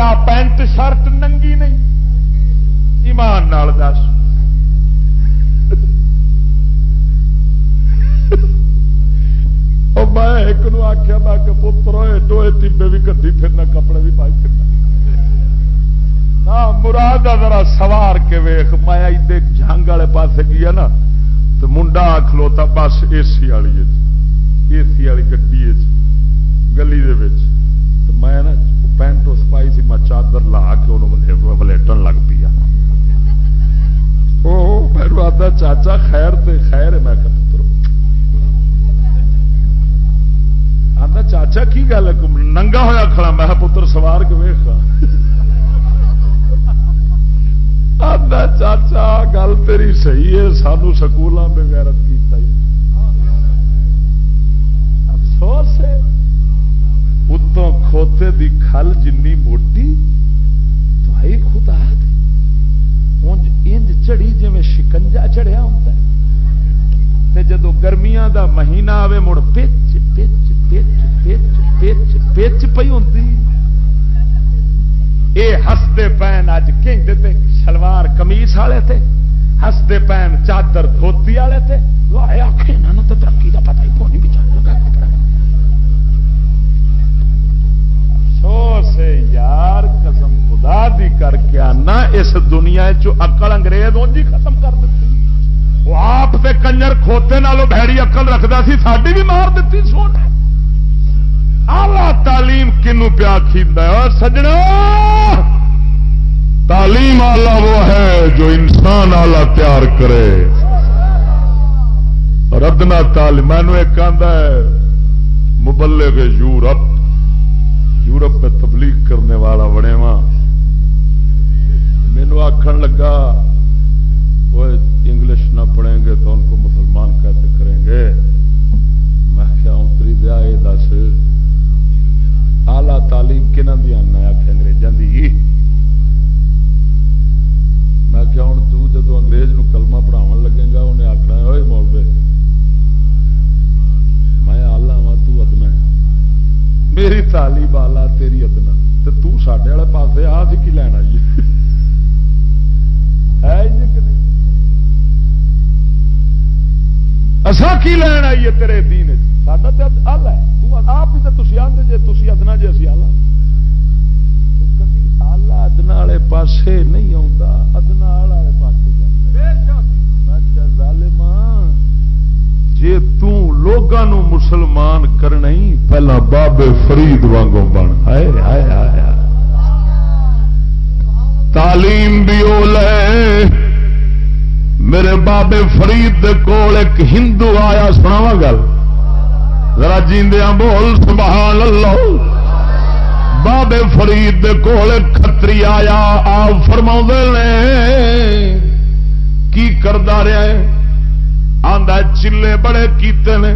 آ پینٹ شرٹ ننگی نہیں ایمان نال دس ایک نو آخیا میں کہ پتر ہوئے ٹوئے ٹبے بھی کدی پھرنا کپڑے بھی پائی پھرنا مراد ذرا سوار کے ویخ میں ادے جنگ والے پاس گیا نا تو منڈا کھلوتا بس اے سی والی اے سی والی گی گلی میں نا پینٹ اس پائی سی میں چادر لا کے انہوں ولیٹن لگ پی میرے آتا چاچا خیر تے خیر ہے میں پتر آتا چاچا کی گل ہے؟ ننگا ہوا کھڑا؟ میں پتر سوار کے ویخا آتا چاچا، گل تیری صحیح ہے، سانو سکولوں بغیرت کیتا ہی۔ افسوس ہے، اتوں کھوتے دی کھل جنی موٹی تو آئی خدا انج چڑی جی شکنجا چڑھیا ہوتا ہے۔ جدو گرمیاں دا مہینہ آوے، مڑ پچ پچ پچ پچ پچ پچ پی ہوتی یہ ہستے پین اج کنج سلوار کمیس والے تھے ہستے پین چادر دھوتی والے تھے آخ تو ترقی کا پتا ہی کون بچا افسوس یار قسم خدا دی کر کے آنا اس دنیا چکل انگریز اونجی ختم کر دیتی وہ آپ تے کنجر کھوتے نالوں بھڑی اقل رکھتا سی ساری بھی مار دیتی سونے۔ آلہ تعلیم کنو پیا کھیندا ہے؟ اور سجنا، تعلیم آلہ وہ ہے جو انسان آلہ تیار کرے۔ اور ادنا تعلیم مینو ایک آدھا ہے، مبلغ یورپ یورپ میں تبلیغ کرنے والا بڑے وا مینو آخر لگا وہ انگلش نہ پڑھیں گے تو ان کو مسلمان کیسے کریں گے۔ میں کیا اتری دیا یہ دس۔ آلہ تعلیم کنہ دیا؟ آخ انگریزوں کی میں کیا ہوں تو جدو انگریز نو کلمہ پڑھاو لگے گا، انہیں آخنا ہوئے مولبے میں آلہ وا تو تدنا میری تعلیم آلہ تیری ادنا تو تے والے پاس آ کی لینا جی اصا کی لین آئیے تیرے دین ساڈا تو ال ہے آپ ہی تو تھی آدھے جی تھی ادنا جی اسی آلہ کدی آلہ ادنا والے پاسے نہیں آتا ادنا والے پاسے ظالمان جی تگوں مسلمان کرنا پہلا بابے فرید وانگوں بن ہائے ہائے ہائے تعلیم بھی وہ لے میرے بابے فرید کول ایک ہندو آیا سناوا گل ذرا جیندیا بول، سبحان اللہ۔ بابے فرید کول کتری آیا آپ فرما نے، کی کردا رہا ہے؟ آندا چلے بڑے کیتے نے۔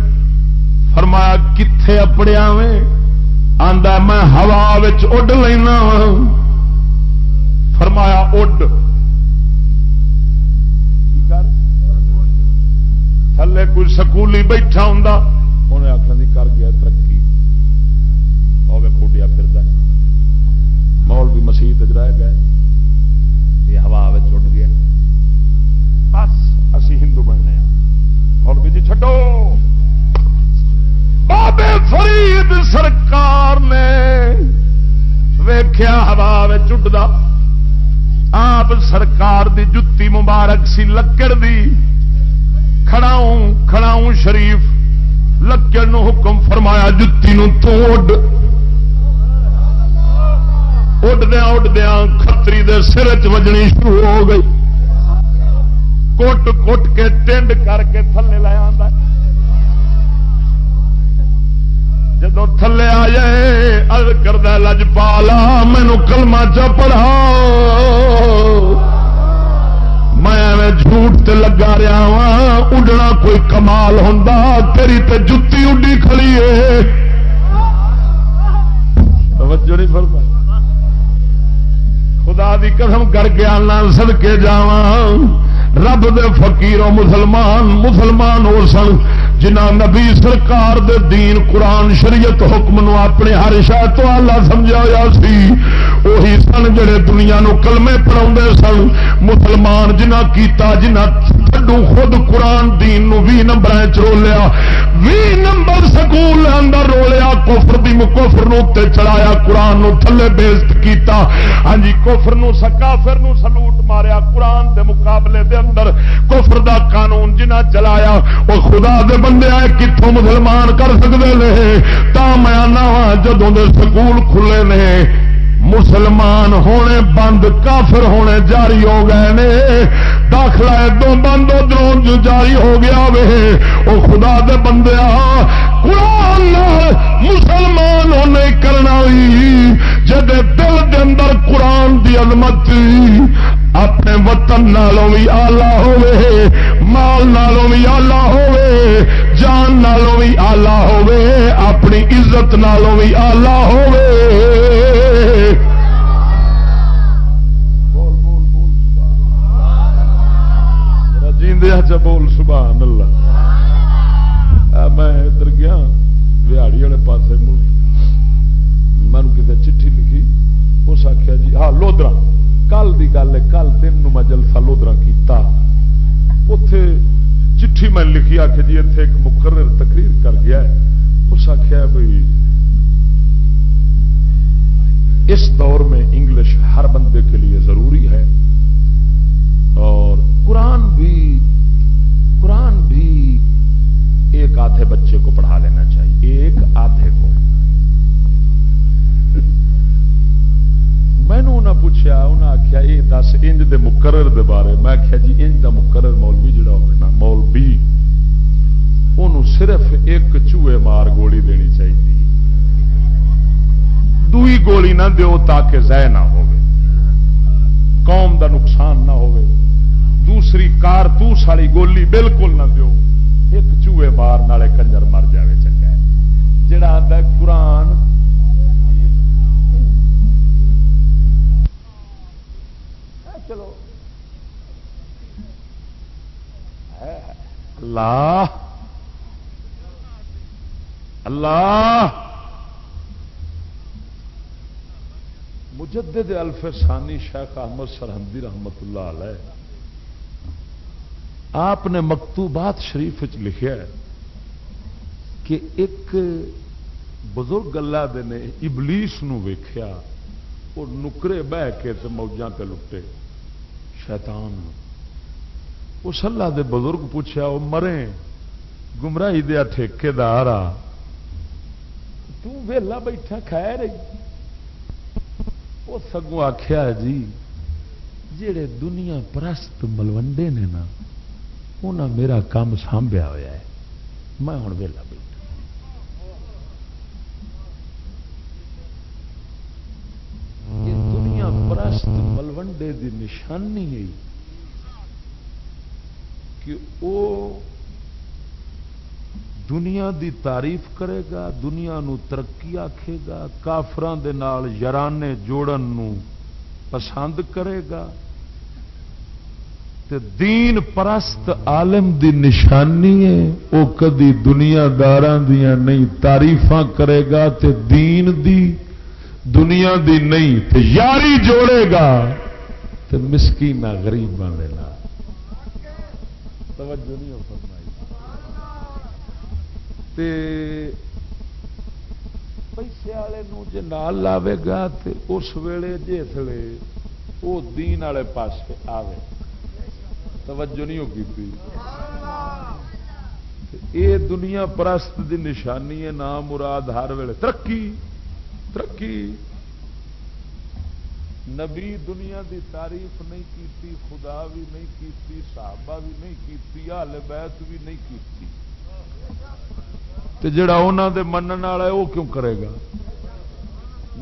فرمایا کتنے اپڑیا میں آندا میں ہوا اڈ لینا فرمایا، اڈ۔ تھلے کوئی سکولی بیٹھا ہوں انہیں آخر دی کر گیا ترقی۔ ہوگا کھوٹیا پھر مول بھی مسیح رہ گئے۔ یہ ہوا اڑ گیا۔ بس اسی ہندو بننے ہیں۔ مولوی جی چھڈو۔ بابے فرید سرکار نے ویخیا ہوا چڈا آپ سرکار دی جتی مبارک سی لکڑ دی۔ کھڑاؤں کھڑاؤں شریف۔ لکڑ نو حکم فرمایا، جتی نو توڑ۔ اڈدیا اڈدیا کتری دے سر چ وجنی شروع ہو گئی۔ کٹ کٹ کے ٹنڈ کر کے تھلے لے آ جدو تھلے آ جائے ارد کردہ لج پالا مینو کلما چ پڑھا میں جھوٹ تے لگا رہا وا اڈنا کوئی کمال ہوں تیری تے جتی اڈی کھڑی ہے۔ توجہ نہیں فرما خدا دی قسم کر کے آنا سد کے جا رب دے فقیروں مسلمان مسلمان ہو سن جنہ نبی سرکار دے دین، قرآن، شریعت حکم نو اپنے ہر شہ تو آلہ سمجھایا سی۔ وہی سن جڑے دنیا نو کلمے پڑھا سن مسلمان جنہ کیتا جنہ تھڈو خود قرآن دین نو بھی نمبر چرولیا بھی نمبر سکول اندر رولیا کوفر دی مکفر نو تے چڑھایا قرآن نو تھلے بیزت کیتا ہاں جی کوفر نو سکافر نو سلوٹ ماریا قرآن دے مقابلے دے اندر کوفر دا قانون جنہ چلایا وہ خدا دے بندے آئے کتوں مسلمان کر سکتے ہیں تا میں آنا وا جدوں دے سکول کھلے نے مسلمان ہونے بند، کافر ہونے جاری ہو گئے نے۔ داخلہ ادو بند، ادھر جاری ہو گیا وے۔ وہ خدا دے بندے قرآن مسلمان ہونے کرنا جب دل دے اندر قرآن دی عظمت اپنے وطن نالوں بھی آلہ ہوے مال نالوں بھی آلہ ہوے جان نالوں بھی آلہ ہوے اپنی عزت نالوں بھی آلہ ہوے بول سبحان اللہ میں ادھر گیا بہاڑی والے پاس من کسی چٹھی لکھی، اس آخیا جی ہاں لودرا کل کی گل ہے، کل دن میں جلسہ لودرا کیتا۔ اتے چٹھی میں لکھی آ کے جی اتنے ایک مقرر تقریر کر گیا ہے۔ اس آخیا بھائی اس دور میں انگلش ہر بندے کے لیے ضروری ہے۔ اور قرآن بھی قرآن بھی ایک آدھے بچے کو پڑھا لینا چاہیے۔ ایک آدھے کو۔ مینو انہیں پوچھا انہیں آخیا یہ دس انج دے مقرر دے بارے میں آخیا جی انج دا مقرر مولوی جڑا ہونا، مولوی۔ انہوں صرف ایک چوہے مار گولی دینی چاہیے۔ دوئی گولی نہ دیو تاکہ زہ نہ ہو قوم دا نقصان نہ ہو دوسری کارتوس والی گولی بالکل نہ دیو۔ ایک چوہے مار نالے کنجر مر جائے چنگا جڑا آتا قرآن۔ چلو۔ اللہ۔ اللہ۔ مجدد الف ثانی شیخ احمد سرحدی رحمت اللہ علیہ۔ آپ نے مکتوبات شریف لکھا ہے کہ ایک بزرگ اللہ نے ابلیس نو ویخیا وہ نکرے بہ کے موجاں تے لٹے۔ شیطان اس اللہ دے بزرگ پوچھا وہ مرے، گمراہی دیا ٹھیکے دار آ تیلا بیٹھا کھا رہی۔ وہ سگوں آخیا جی جڑے دنیا پرست ملوڈے نے نا انہیں میرا کام سانبیا ہوا ہے۔ میں ہوں ویلا بیٹھا۔ دنیا پرست ملوڈے دی نشانی ہے کہ وہ دنیا دی تعریف کرے گا، دنیا نو ترقی آکھے گا کافران دے نال یارانے جوڑن نو پسند کرے گا۔ تے دین پرست عالم دی نشانی ہے وہ کدی دنیا دار دیا نہیں تعریف کرے گا تے دین دی دنیا دی نہیں تے یاری جوڑے گا۔ تے مسکین غریب دینا توجہ نہیں ہو پیسے والے جے نال لاوے گا تے اس ویلے جسے وہ دین والے پاس آئے توجہ نہیں ہوگی یہ دنیا پرست دی نشانی ہے، نام مراد ہر ویلے۔ ترقی ترقی۔ نبی دنیا دی تعریف نہیں کیتی، خدا بھی نہیں کیتی، صحابہ بھی نہیں کیتی آل بیت بھی نہیں کیتی۔ تے جڑا انہوں دے منن والا ہے وہ کیوں کرے گا؟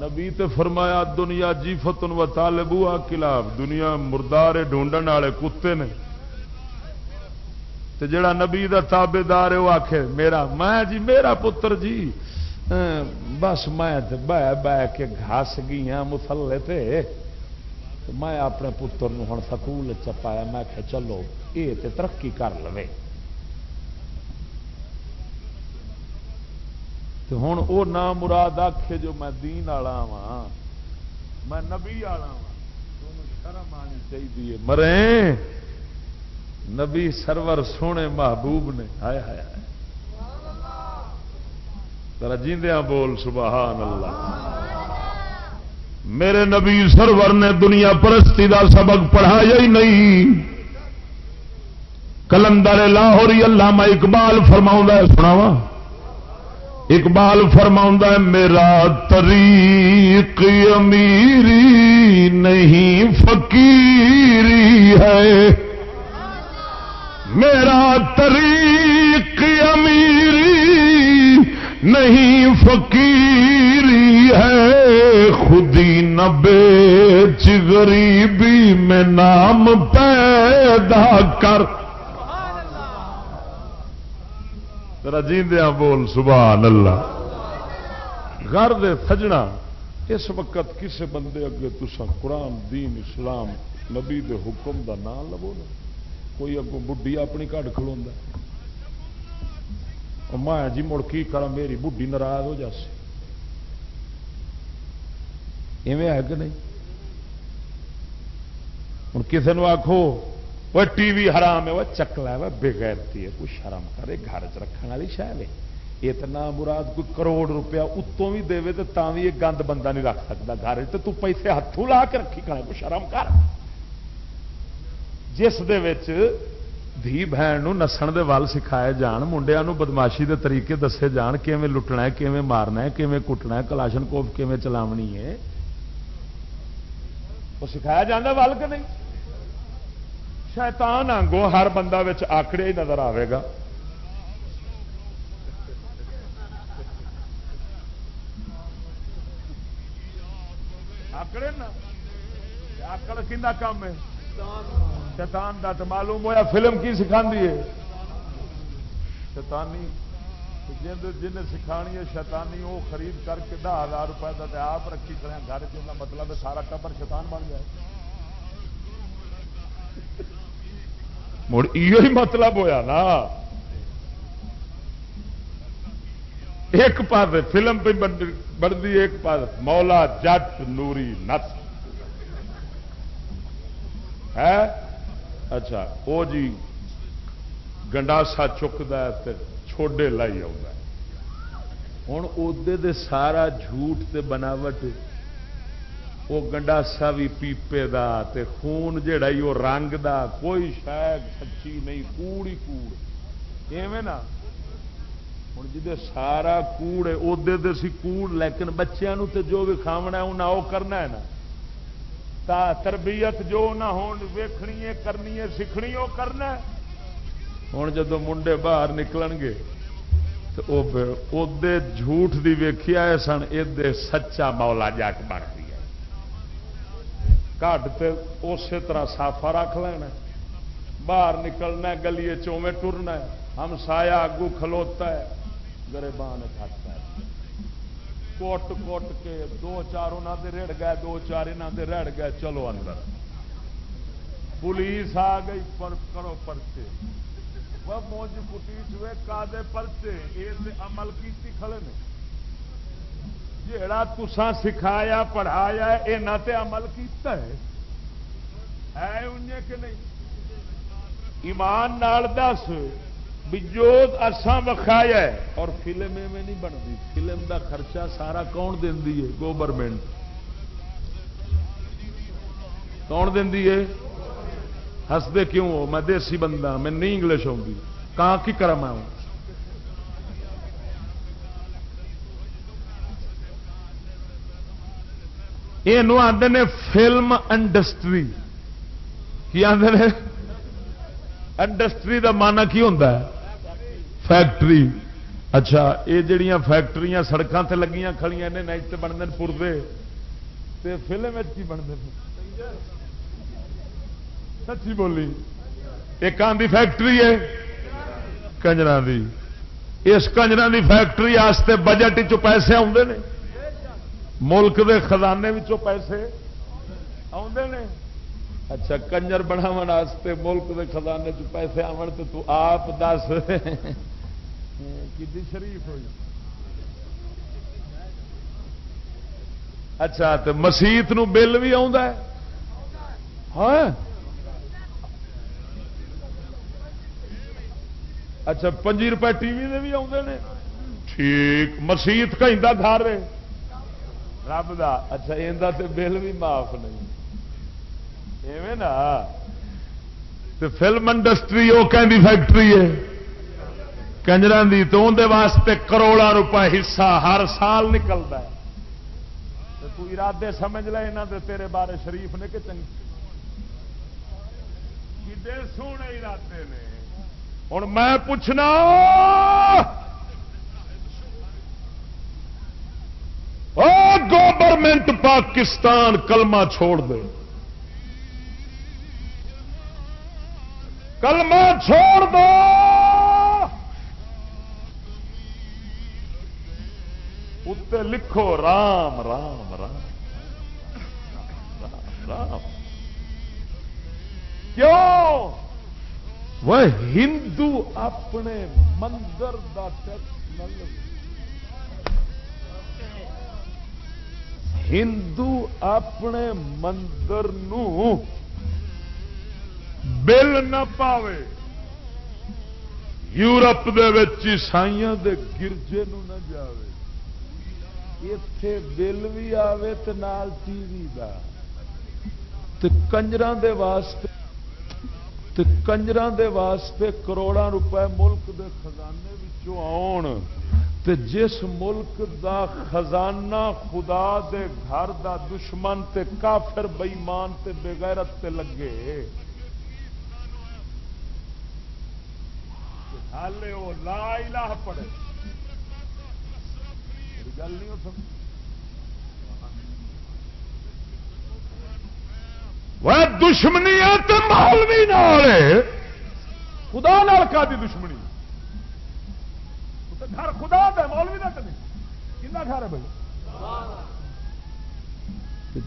نبی تے فرمایا، دنیا جی فتن و طالبو خلاف دنیا مردار ڈھونڈن والے کتے نے۔ تے جڑا نبی دا تابے دار ہے وہ آخ میرا، میں جی میرا پتر جی بس میں بہ بہ کے گھس گئی ہاں مسلے تے میں اپنے پتر ہوں سکول چپایا، میں کہ چلو یہ تے ترقی کر لو ہوں وہ نام مراد آخ جو میں دین والا وا میں نبی والا وا شرم آنی چاہیے مرے نبی سرور سونے محبوب نے۔ ہائے ہائے جیندیا بول، سبحان اللہ۔ میرے نبی سرور نے دنیا پرستی دا سبق پڑھایا ہی نہیں۔ کلندر لاہوری اللہ میں اقبال فرما سناوا اقبال فرما ہے، میرا طریق امیری نہیں، فقیری ہے۔ میرا طریق امیری نہیں، فقیری ہے۔ خودی نہ بیچ، غریبی میں نام پیدا کر۔ رجیندیا بول، سبحان اللہ۔ گھر دے سجنا، اس وقت کسے بندے اگے تسا قرآن، دین، اسلام، نبی دے حکم دا نام لو نا۔ کوئی اگوں بڈی اپنی کڈ کھلوا مایا جی مڑ کی کرا میری بڈی ناراض ہو جاسی۔ ایویں ہے کہ نہیں؟ ہوں کسی آخو وہ ٹی وی حرام ہے، وہ چکلا ہے، وہ بےغیرتی ہے کوئی شرم کرے، گھر چ رکھنے والی شاید ہے۔ اتنا مراد کوئی کروڑ روپیہ اتوں بھی دے تو تا بھی یہ گند بندہ نہیں رکھ سکتا۔ گھر تو تو پیسے ہاتھوں لا کے رکھی کھانا کوئی شرم کر۔ جس دے وچ دھی بہن نسن دے وال سکھائے جان منڈیا بدماشی دے طریقے دسے جان، کیویں لٹنا ہے، کیویں مارنا ہے، کیویں کٹنا ہے، کلاشن کوف کیویں چلاونی ہے۔ وہ سکھایا جانا ول کہ نہیں؟ شیطان آنگو ہر بندہ آکڑے ہی نظر آئے گا۔ آکڑے نا؟ آکڑ کھا کام ہے؟ شیطان کا تو معلوم ہوا فلم کی سکھا ہے۔ شیطانی، جن سکھانی ہے، شیطانی وہ خرید کر کے دہ ہزار روپئے کا آپ رکھی کریں گھر چ مطلب سارا ٹبر شیطان بن جائے مڑ یہ مطلب ہویا نا۔ ایک پاس فلم پہ بنتی، ایک پاس مولا جٹ نوری نت ہے؟ اچھا وہ جی گنڈاسا چکتا ہے چھوڈے لائی آ ہوں ادے سارا جھوٹ تے بناوٹ وہ گنڈاسا بھی پیپے دا تے خون جڑا ہی وہ رنگ دا، کوئی شاید سچی نہیں، کوڑ ہی کوڑ۔ ایویں نا۔ ہوں جی سارا کوڑ ادے دے سی کوڑ، لیکن بچوں تے جو بھی کھاونا انہیں وہ کرنا ہے نا۔ تا تربیت جو نہ ہون، ویکھنی ہے، کرنی ہے، سیکھنی وہ کرنا ہے۔ ہوں جدو منڈے باہر نکلن گے تو ادے جھوٹ دی ویکھی آئے سن ادے سچا مولا جٹ بن کٹ اسی طرح سافا رکھ لینا باہر نکلنا گلیے چویں ٹرنا ہم سایا اگو کھلوتا ہے۔ گربان کھاتا ہے کوٹ کوٹ کے دو چار انہوں دے رڑ گئے، دو چار انہوں دے رڑ گئے۔ چلو اندر۔ پولیس آ گئی، پر کرو پرچے۔ وہ موج پٹی چوے کا دے پرچے۔ یہ عمل کی کھڑے نے۔ جڑا تسا سکھایا، پڑھایا یہاں تے عمل کیتا ہے۔ ہے انہیں کہ نہیں؟ ایمان نال دس جو اسان وکھایا اور فلم میں نہیں بنتی۔ فلم دا خرچہ سارا کون دینی ہے؟ گورنمنٹ کون دینی ہے؟ ہستے کیوں ہو؟ میں دیسی بندہ ہاں، میں نہیں انگلش آؤں گی۔ کہاں کی کرم آؤں یہ آدھے فلم انڈسٹری۔ کی آدھے انڈسٹری کا مانا کی ہوتا ہے؟ فیکٹری۔ اچھا یہ جڑیاں فیکٹری سڑکوں سے لگیاں کھڑیاں نے نیٹ بنتے پورتے فلم کی بنتے سچی بولی۔ ایک آدھی فیکٹری ہے کنجر دی۔ اس کنجر دی فیکٹری بجٹ چ پیسے آتے ہیں ملک دے خزانے پیسے آتے نے؟ اچھا کنجر بناو ملک دے خزانے چ پیسے آن تو تو آپ دس۔ کی شریف ہوئی؟ اچھا تو مسیت بل بھی ہاں؟ اچھا پنجی روپئے ٹی وی دے بھی آتے ہیں ٹھیک، مسیت کہیں گھر رہے رب دا اچھا اندر تے بل بھی معاف نہیں۔ ایویں نا۔ فلم انڈسٹری وہ کہ فیکٹری ہے۔ کنجر کی تو اندر واسطے کروڑا روپے حصہ ہر سال نکلتا ہے۔ تو ارادے سمجھ لے یہاں دے، تیرے بارے شریف نے کہ چنگی۔ سونے ارادے نے۔ ہوں میں پوچھنا۔ گورنمنٹ پاکستان کلمہ چھوڑ دے۔ کلمہ چھوڑ دو اتنے لکھو رام رام رام رام کیوں؟ وہ ہندو اپنے مندر کا ٹیکس نہ ہندو اپنے مندر نو بل نہ پاوے۔ یورپ عیسائی دے گرجے نو نہ جاوے۔ اتے بل بھی آوے تو نال ٹی وی دا۔ کنجر دے واسطے کنجر دے واسطے کروڑا روپے ملک دے خزانے آن تے جس ملک دا خزانہ خدا دے گھر دا دشمن تے کافر بئیمان تے بغیرت تے لگے ہالے وہ لا الہ پڑے۔ گل نہیں ہو سکتی۔ دشمنی ہے تو مولوی نال خدا نال کا دشمنی؟ گھر خدا دے، مولوی نہ کرے کنا گھر ہے بھائی؟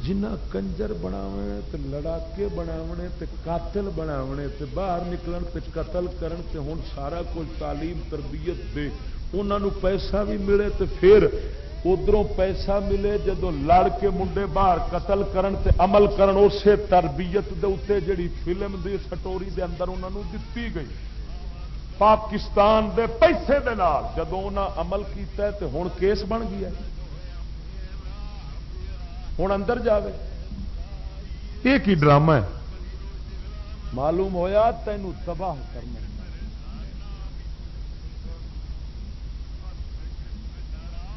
جنہ کنجر بناونے، تے لڑاکے بناونے، تے قاتل بناونے، تے باہر نکلن، تے قتل کرن، تے ہن سارا کچھ تعلیم، تربیت دے انہوں پیسہ بھی ملے تے پھر ادھروں پیسہ ملے جدو لڑ کے منڈے باہر قتل کرن تے عمل کرن، اسے تربیت دے اتنے جڑی فلم دی، سٹوری دے اندر انہوں دتی گئی۔ پاکستان دے پیسے دے نال جدو انہاں عمل کیتا ہے تے کیس بن گیا ہوں اندر جاوے۔ یہ کی ڈرامہ ہے؟ معلوم ہویا تینوں تباہ کرنا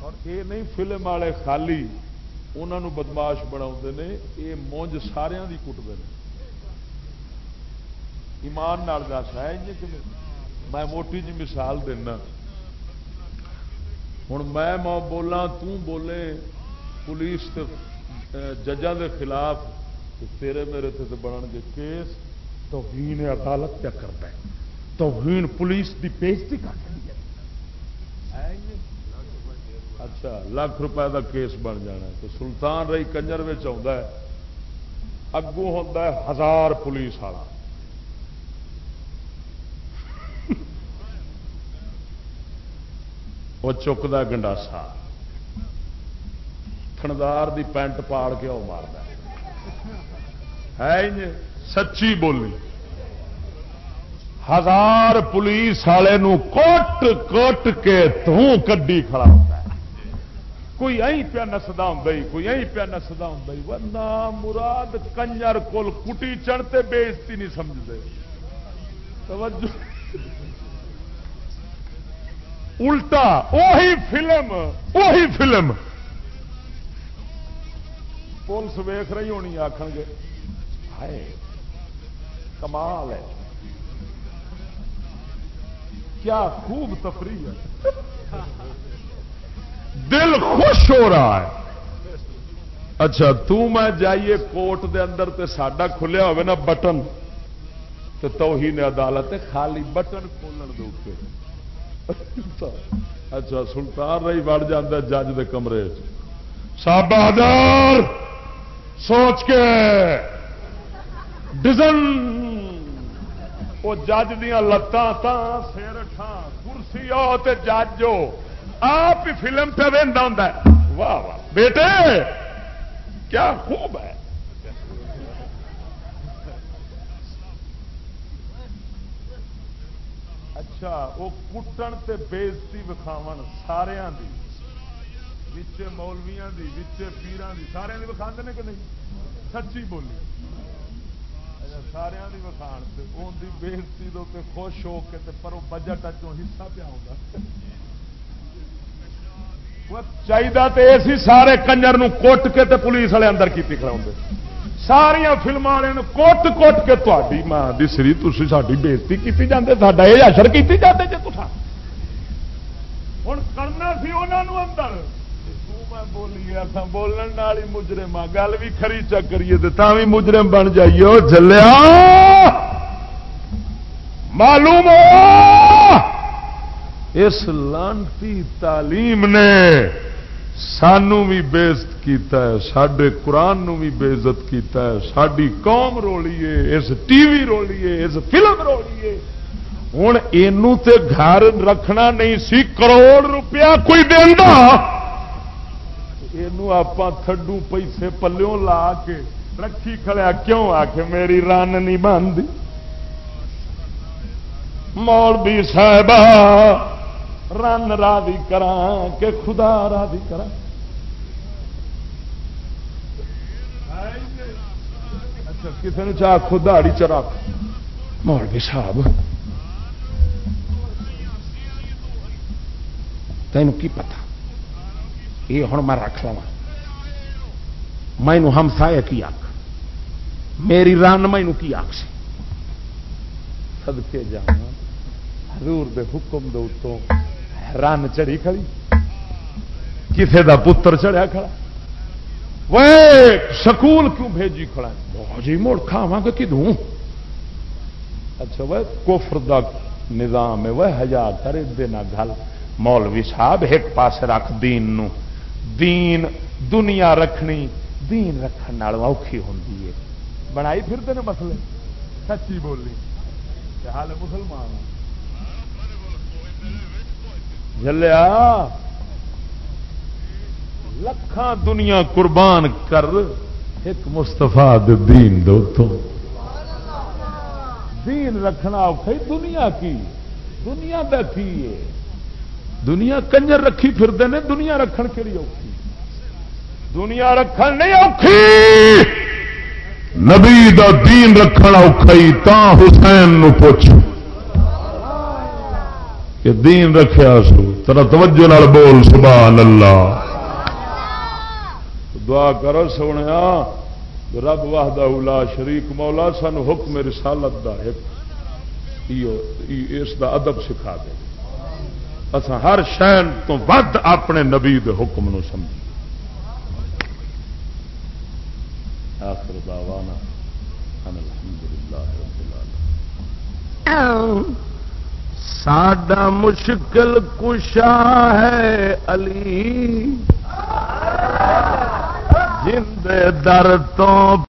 اور یہ نہیں فلم والے خالی انہوں بدماش بنا یہ مونج سارا کی کٹتے ہیں ایمان دس ہے میں موٹی جی مثال دینا۔ ہوں میں بولا بولے، پولیس ججا کے خلاف تیرے میرے تے بنن گے کیس، توہین عدالت کیا کرتا ہے۔ توہین پولیس کی بےزتی کر اچھا لاکھ روپے کا کیس بن جانا ہے۔ تو سلطان رہی کنجر ہے۔ اگوں ہوتا ہے ہزار پولیس والا۔ وہ چکتا گنڈاسا تھندار دی پینٹ پاڑ کے وہ مارتا ہے سچی بولی ہزار پولیس والے کوٹ کوٹ کے توں کڈی کھڑا ہوتا ہے کوئی ائی پیا نسدا ہوں کوئی ائی پیا نسدا ہوں ورنہ مراد کنجر کول کٹی چڑھتے بےزتی نہیں سمجھتے توجہ الٹا، وہی فلم وہی فلم۔ پولیس ویخ رہی ہونی آخ گے کمال ہے۔ کیا خوب تفریح ہے۔ دل خوش ہو رہا ہے۔ اچھا تو میں جائیے کوٹ دے اندر تے ساڈا کھلیا ہوئے نا بٹن۔ تو توہین عدالت خالی بٹن کھولن دے اچھا سلطان رہی بڑھ جاتا جج دے کمرے صاحب ہزار سوچ کے ڈزن وہ جج دیا لتان سر ٹھان کرسی آ جج آپ ہی فلم پہ وہدا ہوں واہ واہ بیٹے کیا خوب ہے اچھا وہ کٹن تے بےزتی وکھاو سارا مولویا کی پیران کی سارے وکھا کہ نہیں؟ سچی بولی۔ اچھا، سارا وکھان سے ان کی بےزتی خوش ہو کے پر بجٹ اچھا حصہ پیا چاہیے سی سارے کنجر کوٹ کے تے پولیس والے اندر کی کھڑا ساریا فلما والے کوٹ کوٹ کے تاری ماں کی سری تھی ساری بےزتی کی جاتے ساڈا یہ اشر کی جاتے جی تصا ہوں کرنا سی انہوں اندر۔ بولیے اصا بولن والی مجرم گل بھی خری چکریے تو بھی مجرم بن جائیے۔ چلیا معلوم ہو اس لانتی تعلیم نے سانو بھی بےزت کیتا ہے سڈے قرآن نو بھی بےزت کیتا ہے۔ ساری قوم رولیے اس ٹی وی رولیے اس فلم رولیے ہوں یہ گھر رکھنا نہیں سی، کروڑ روپیہ کوئی دینا یہ آپ تھڈو پیسے پلوں لا کے رکھی کھڑیا کیوں آ کے میری رن نہیں بنتی مول بھی صاحب رن راضی کرا کہ خدا راضی کرا اچھا کسی نے چاہ خداڑی چرا مول بھی صاحب، تینوں کی پتا یہ ہوں میں رکھ لوا مینو ہمسا کی آخ میری رن مینو کی آخ سی۔ سدکے جا حضور دے حکم دے اتوں رن چڑی کھڑی کسے دا پتر چڑیا کھڑا وہ سکول کیوں بھیجی کھڑا جی موڑ کھاوا گا کدوں اچھا وہ کوفر دا نظام ہے وہ ہزار کرے دینا گل مولوی صاحب ایک پاس رکھ دین نو دین دنیا رکھنی دین رکھنے اوکھی ہوں بنائی پھرتے ہیں مسئلے سچی بولی حال مسلمان جلیا لکھان دنیا قربان کر ایک مستفا دین دو تو دین رکھنا اوکھا دنیا کی۔ دنیا کا کی ہے؟ دنیا کنجر رکھی پھرتے ہیں دنیا رکھن کے لیے اوکھی؟ دنیا رکھن نہیں اوکھی۔ نبی دا دین رکھنا اوکھائی تا حسین نو پوچھ۔ کہ دین رکھیا سو ترا توجہ نال بول، سبحان اللہ۔ دعا کرو سونے رب واہدہ اولا شریک مولا سن حکم رسالت دا ایک اس دا ادب سکھا دے۔ اصا ہر شہر تو ود اپنے نبی دے حکم نو سمجھ آخر دعوانا ان الحمدللہ رب العالمین۔ ساڈا مشکل کشا ہے علی۔ جند در تو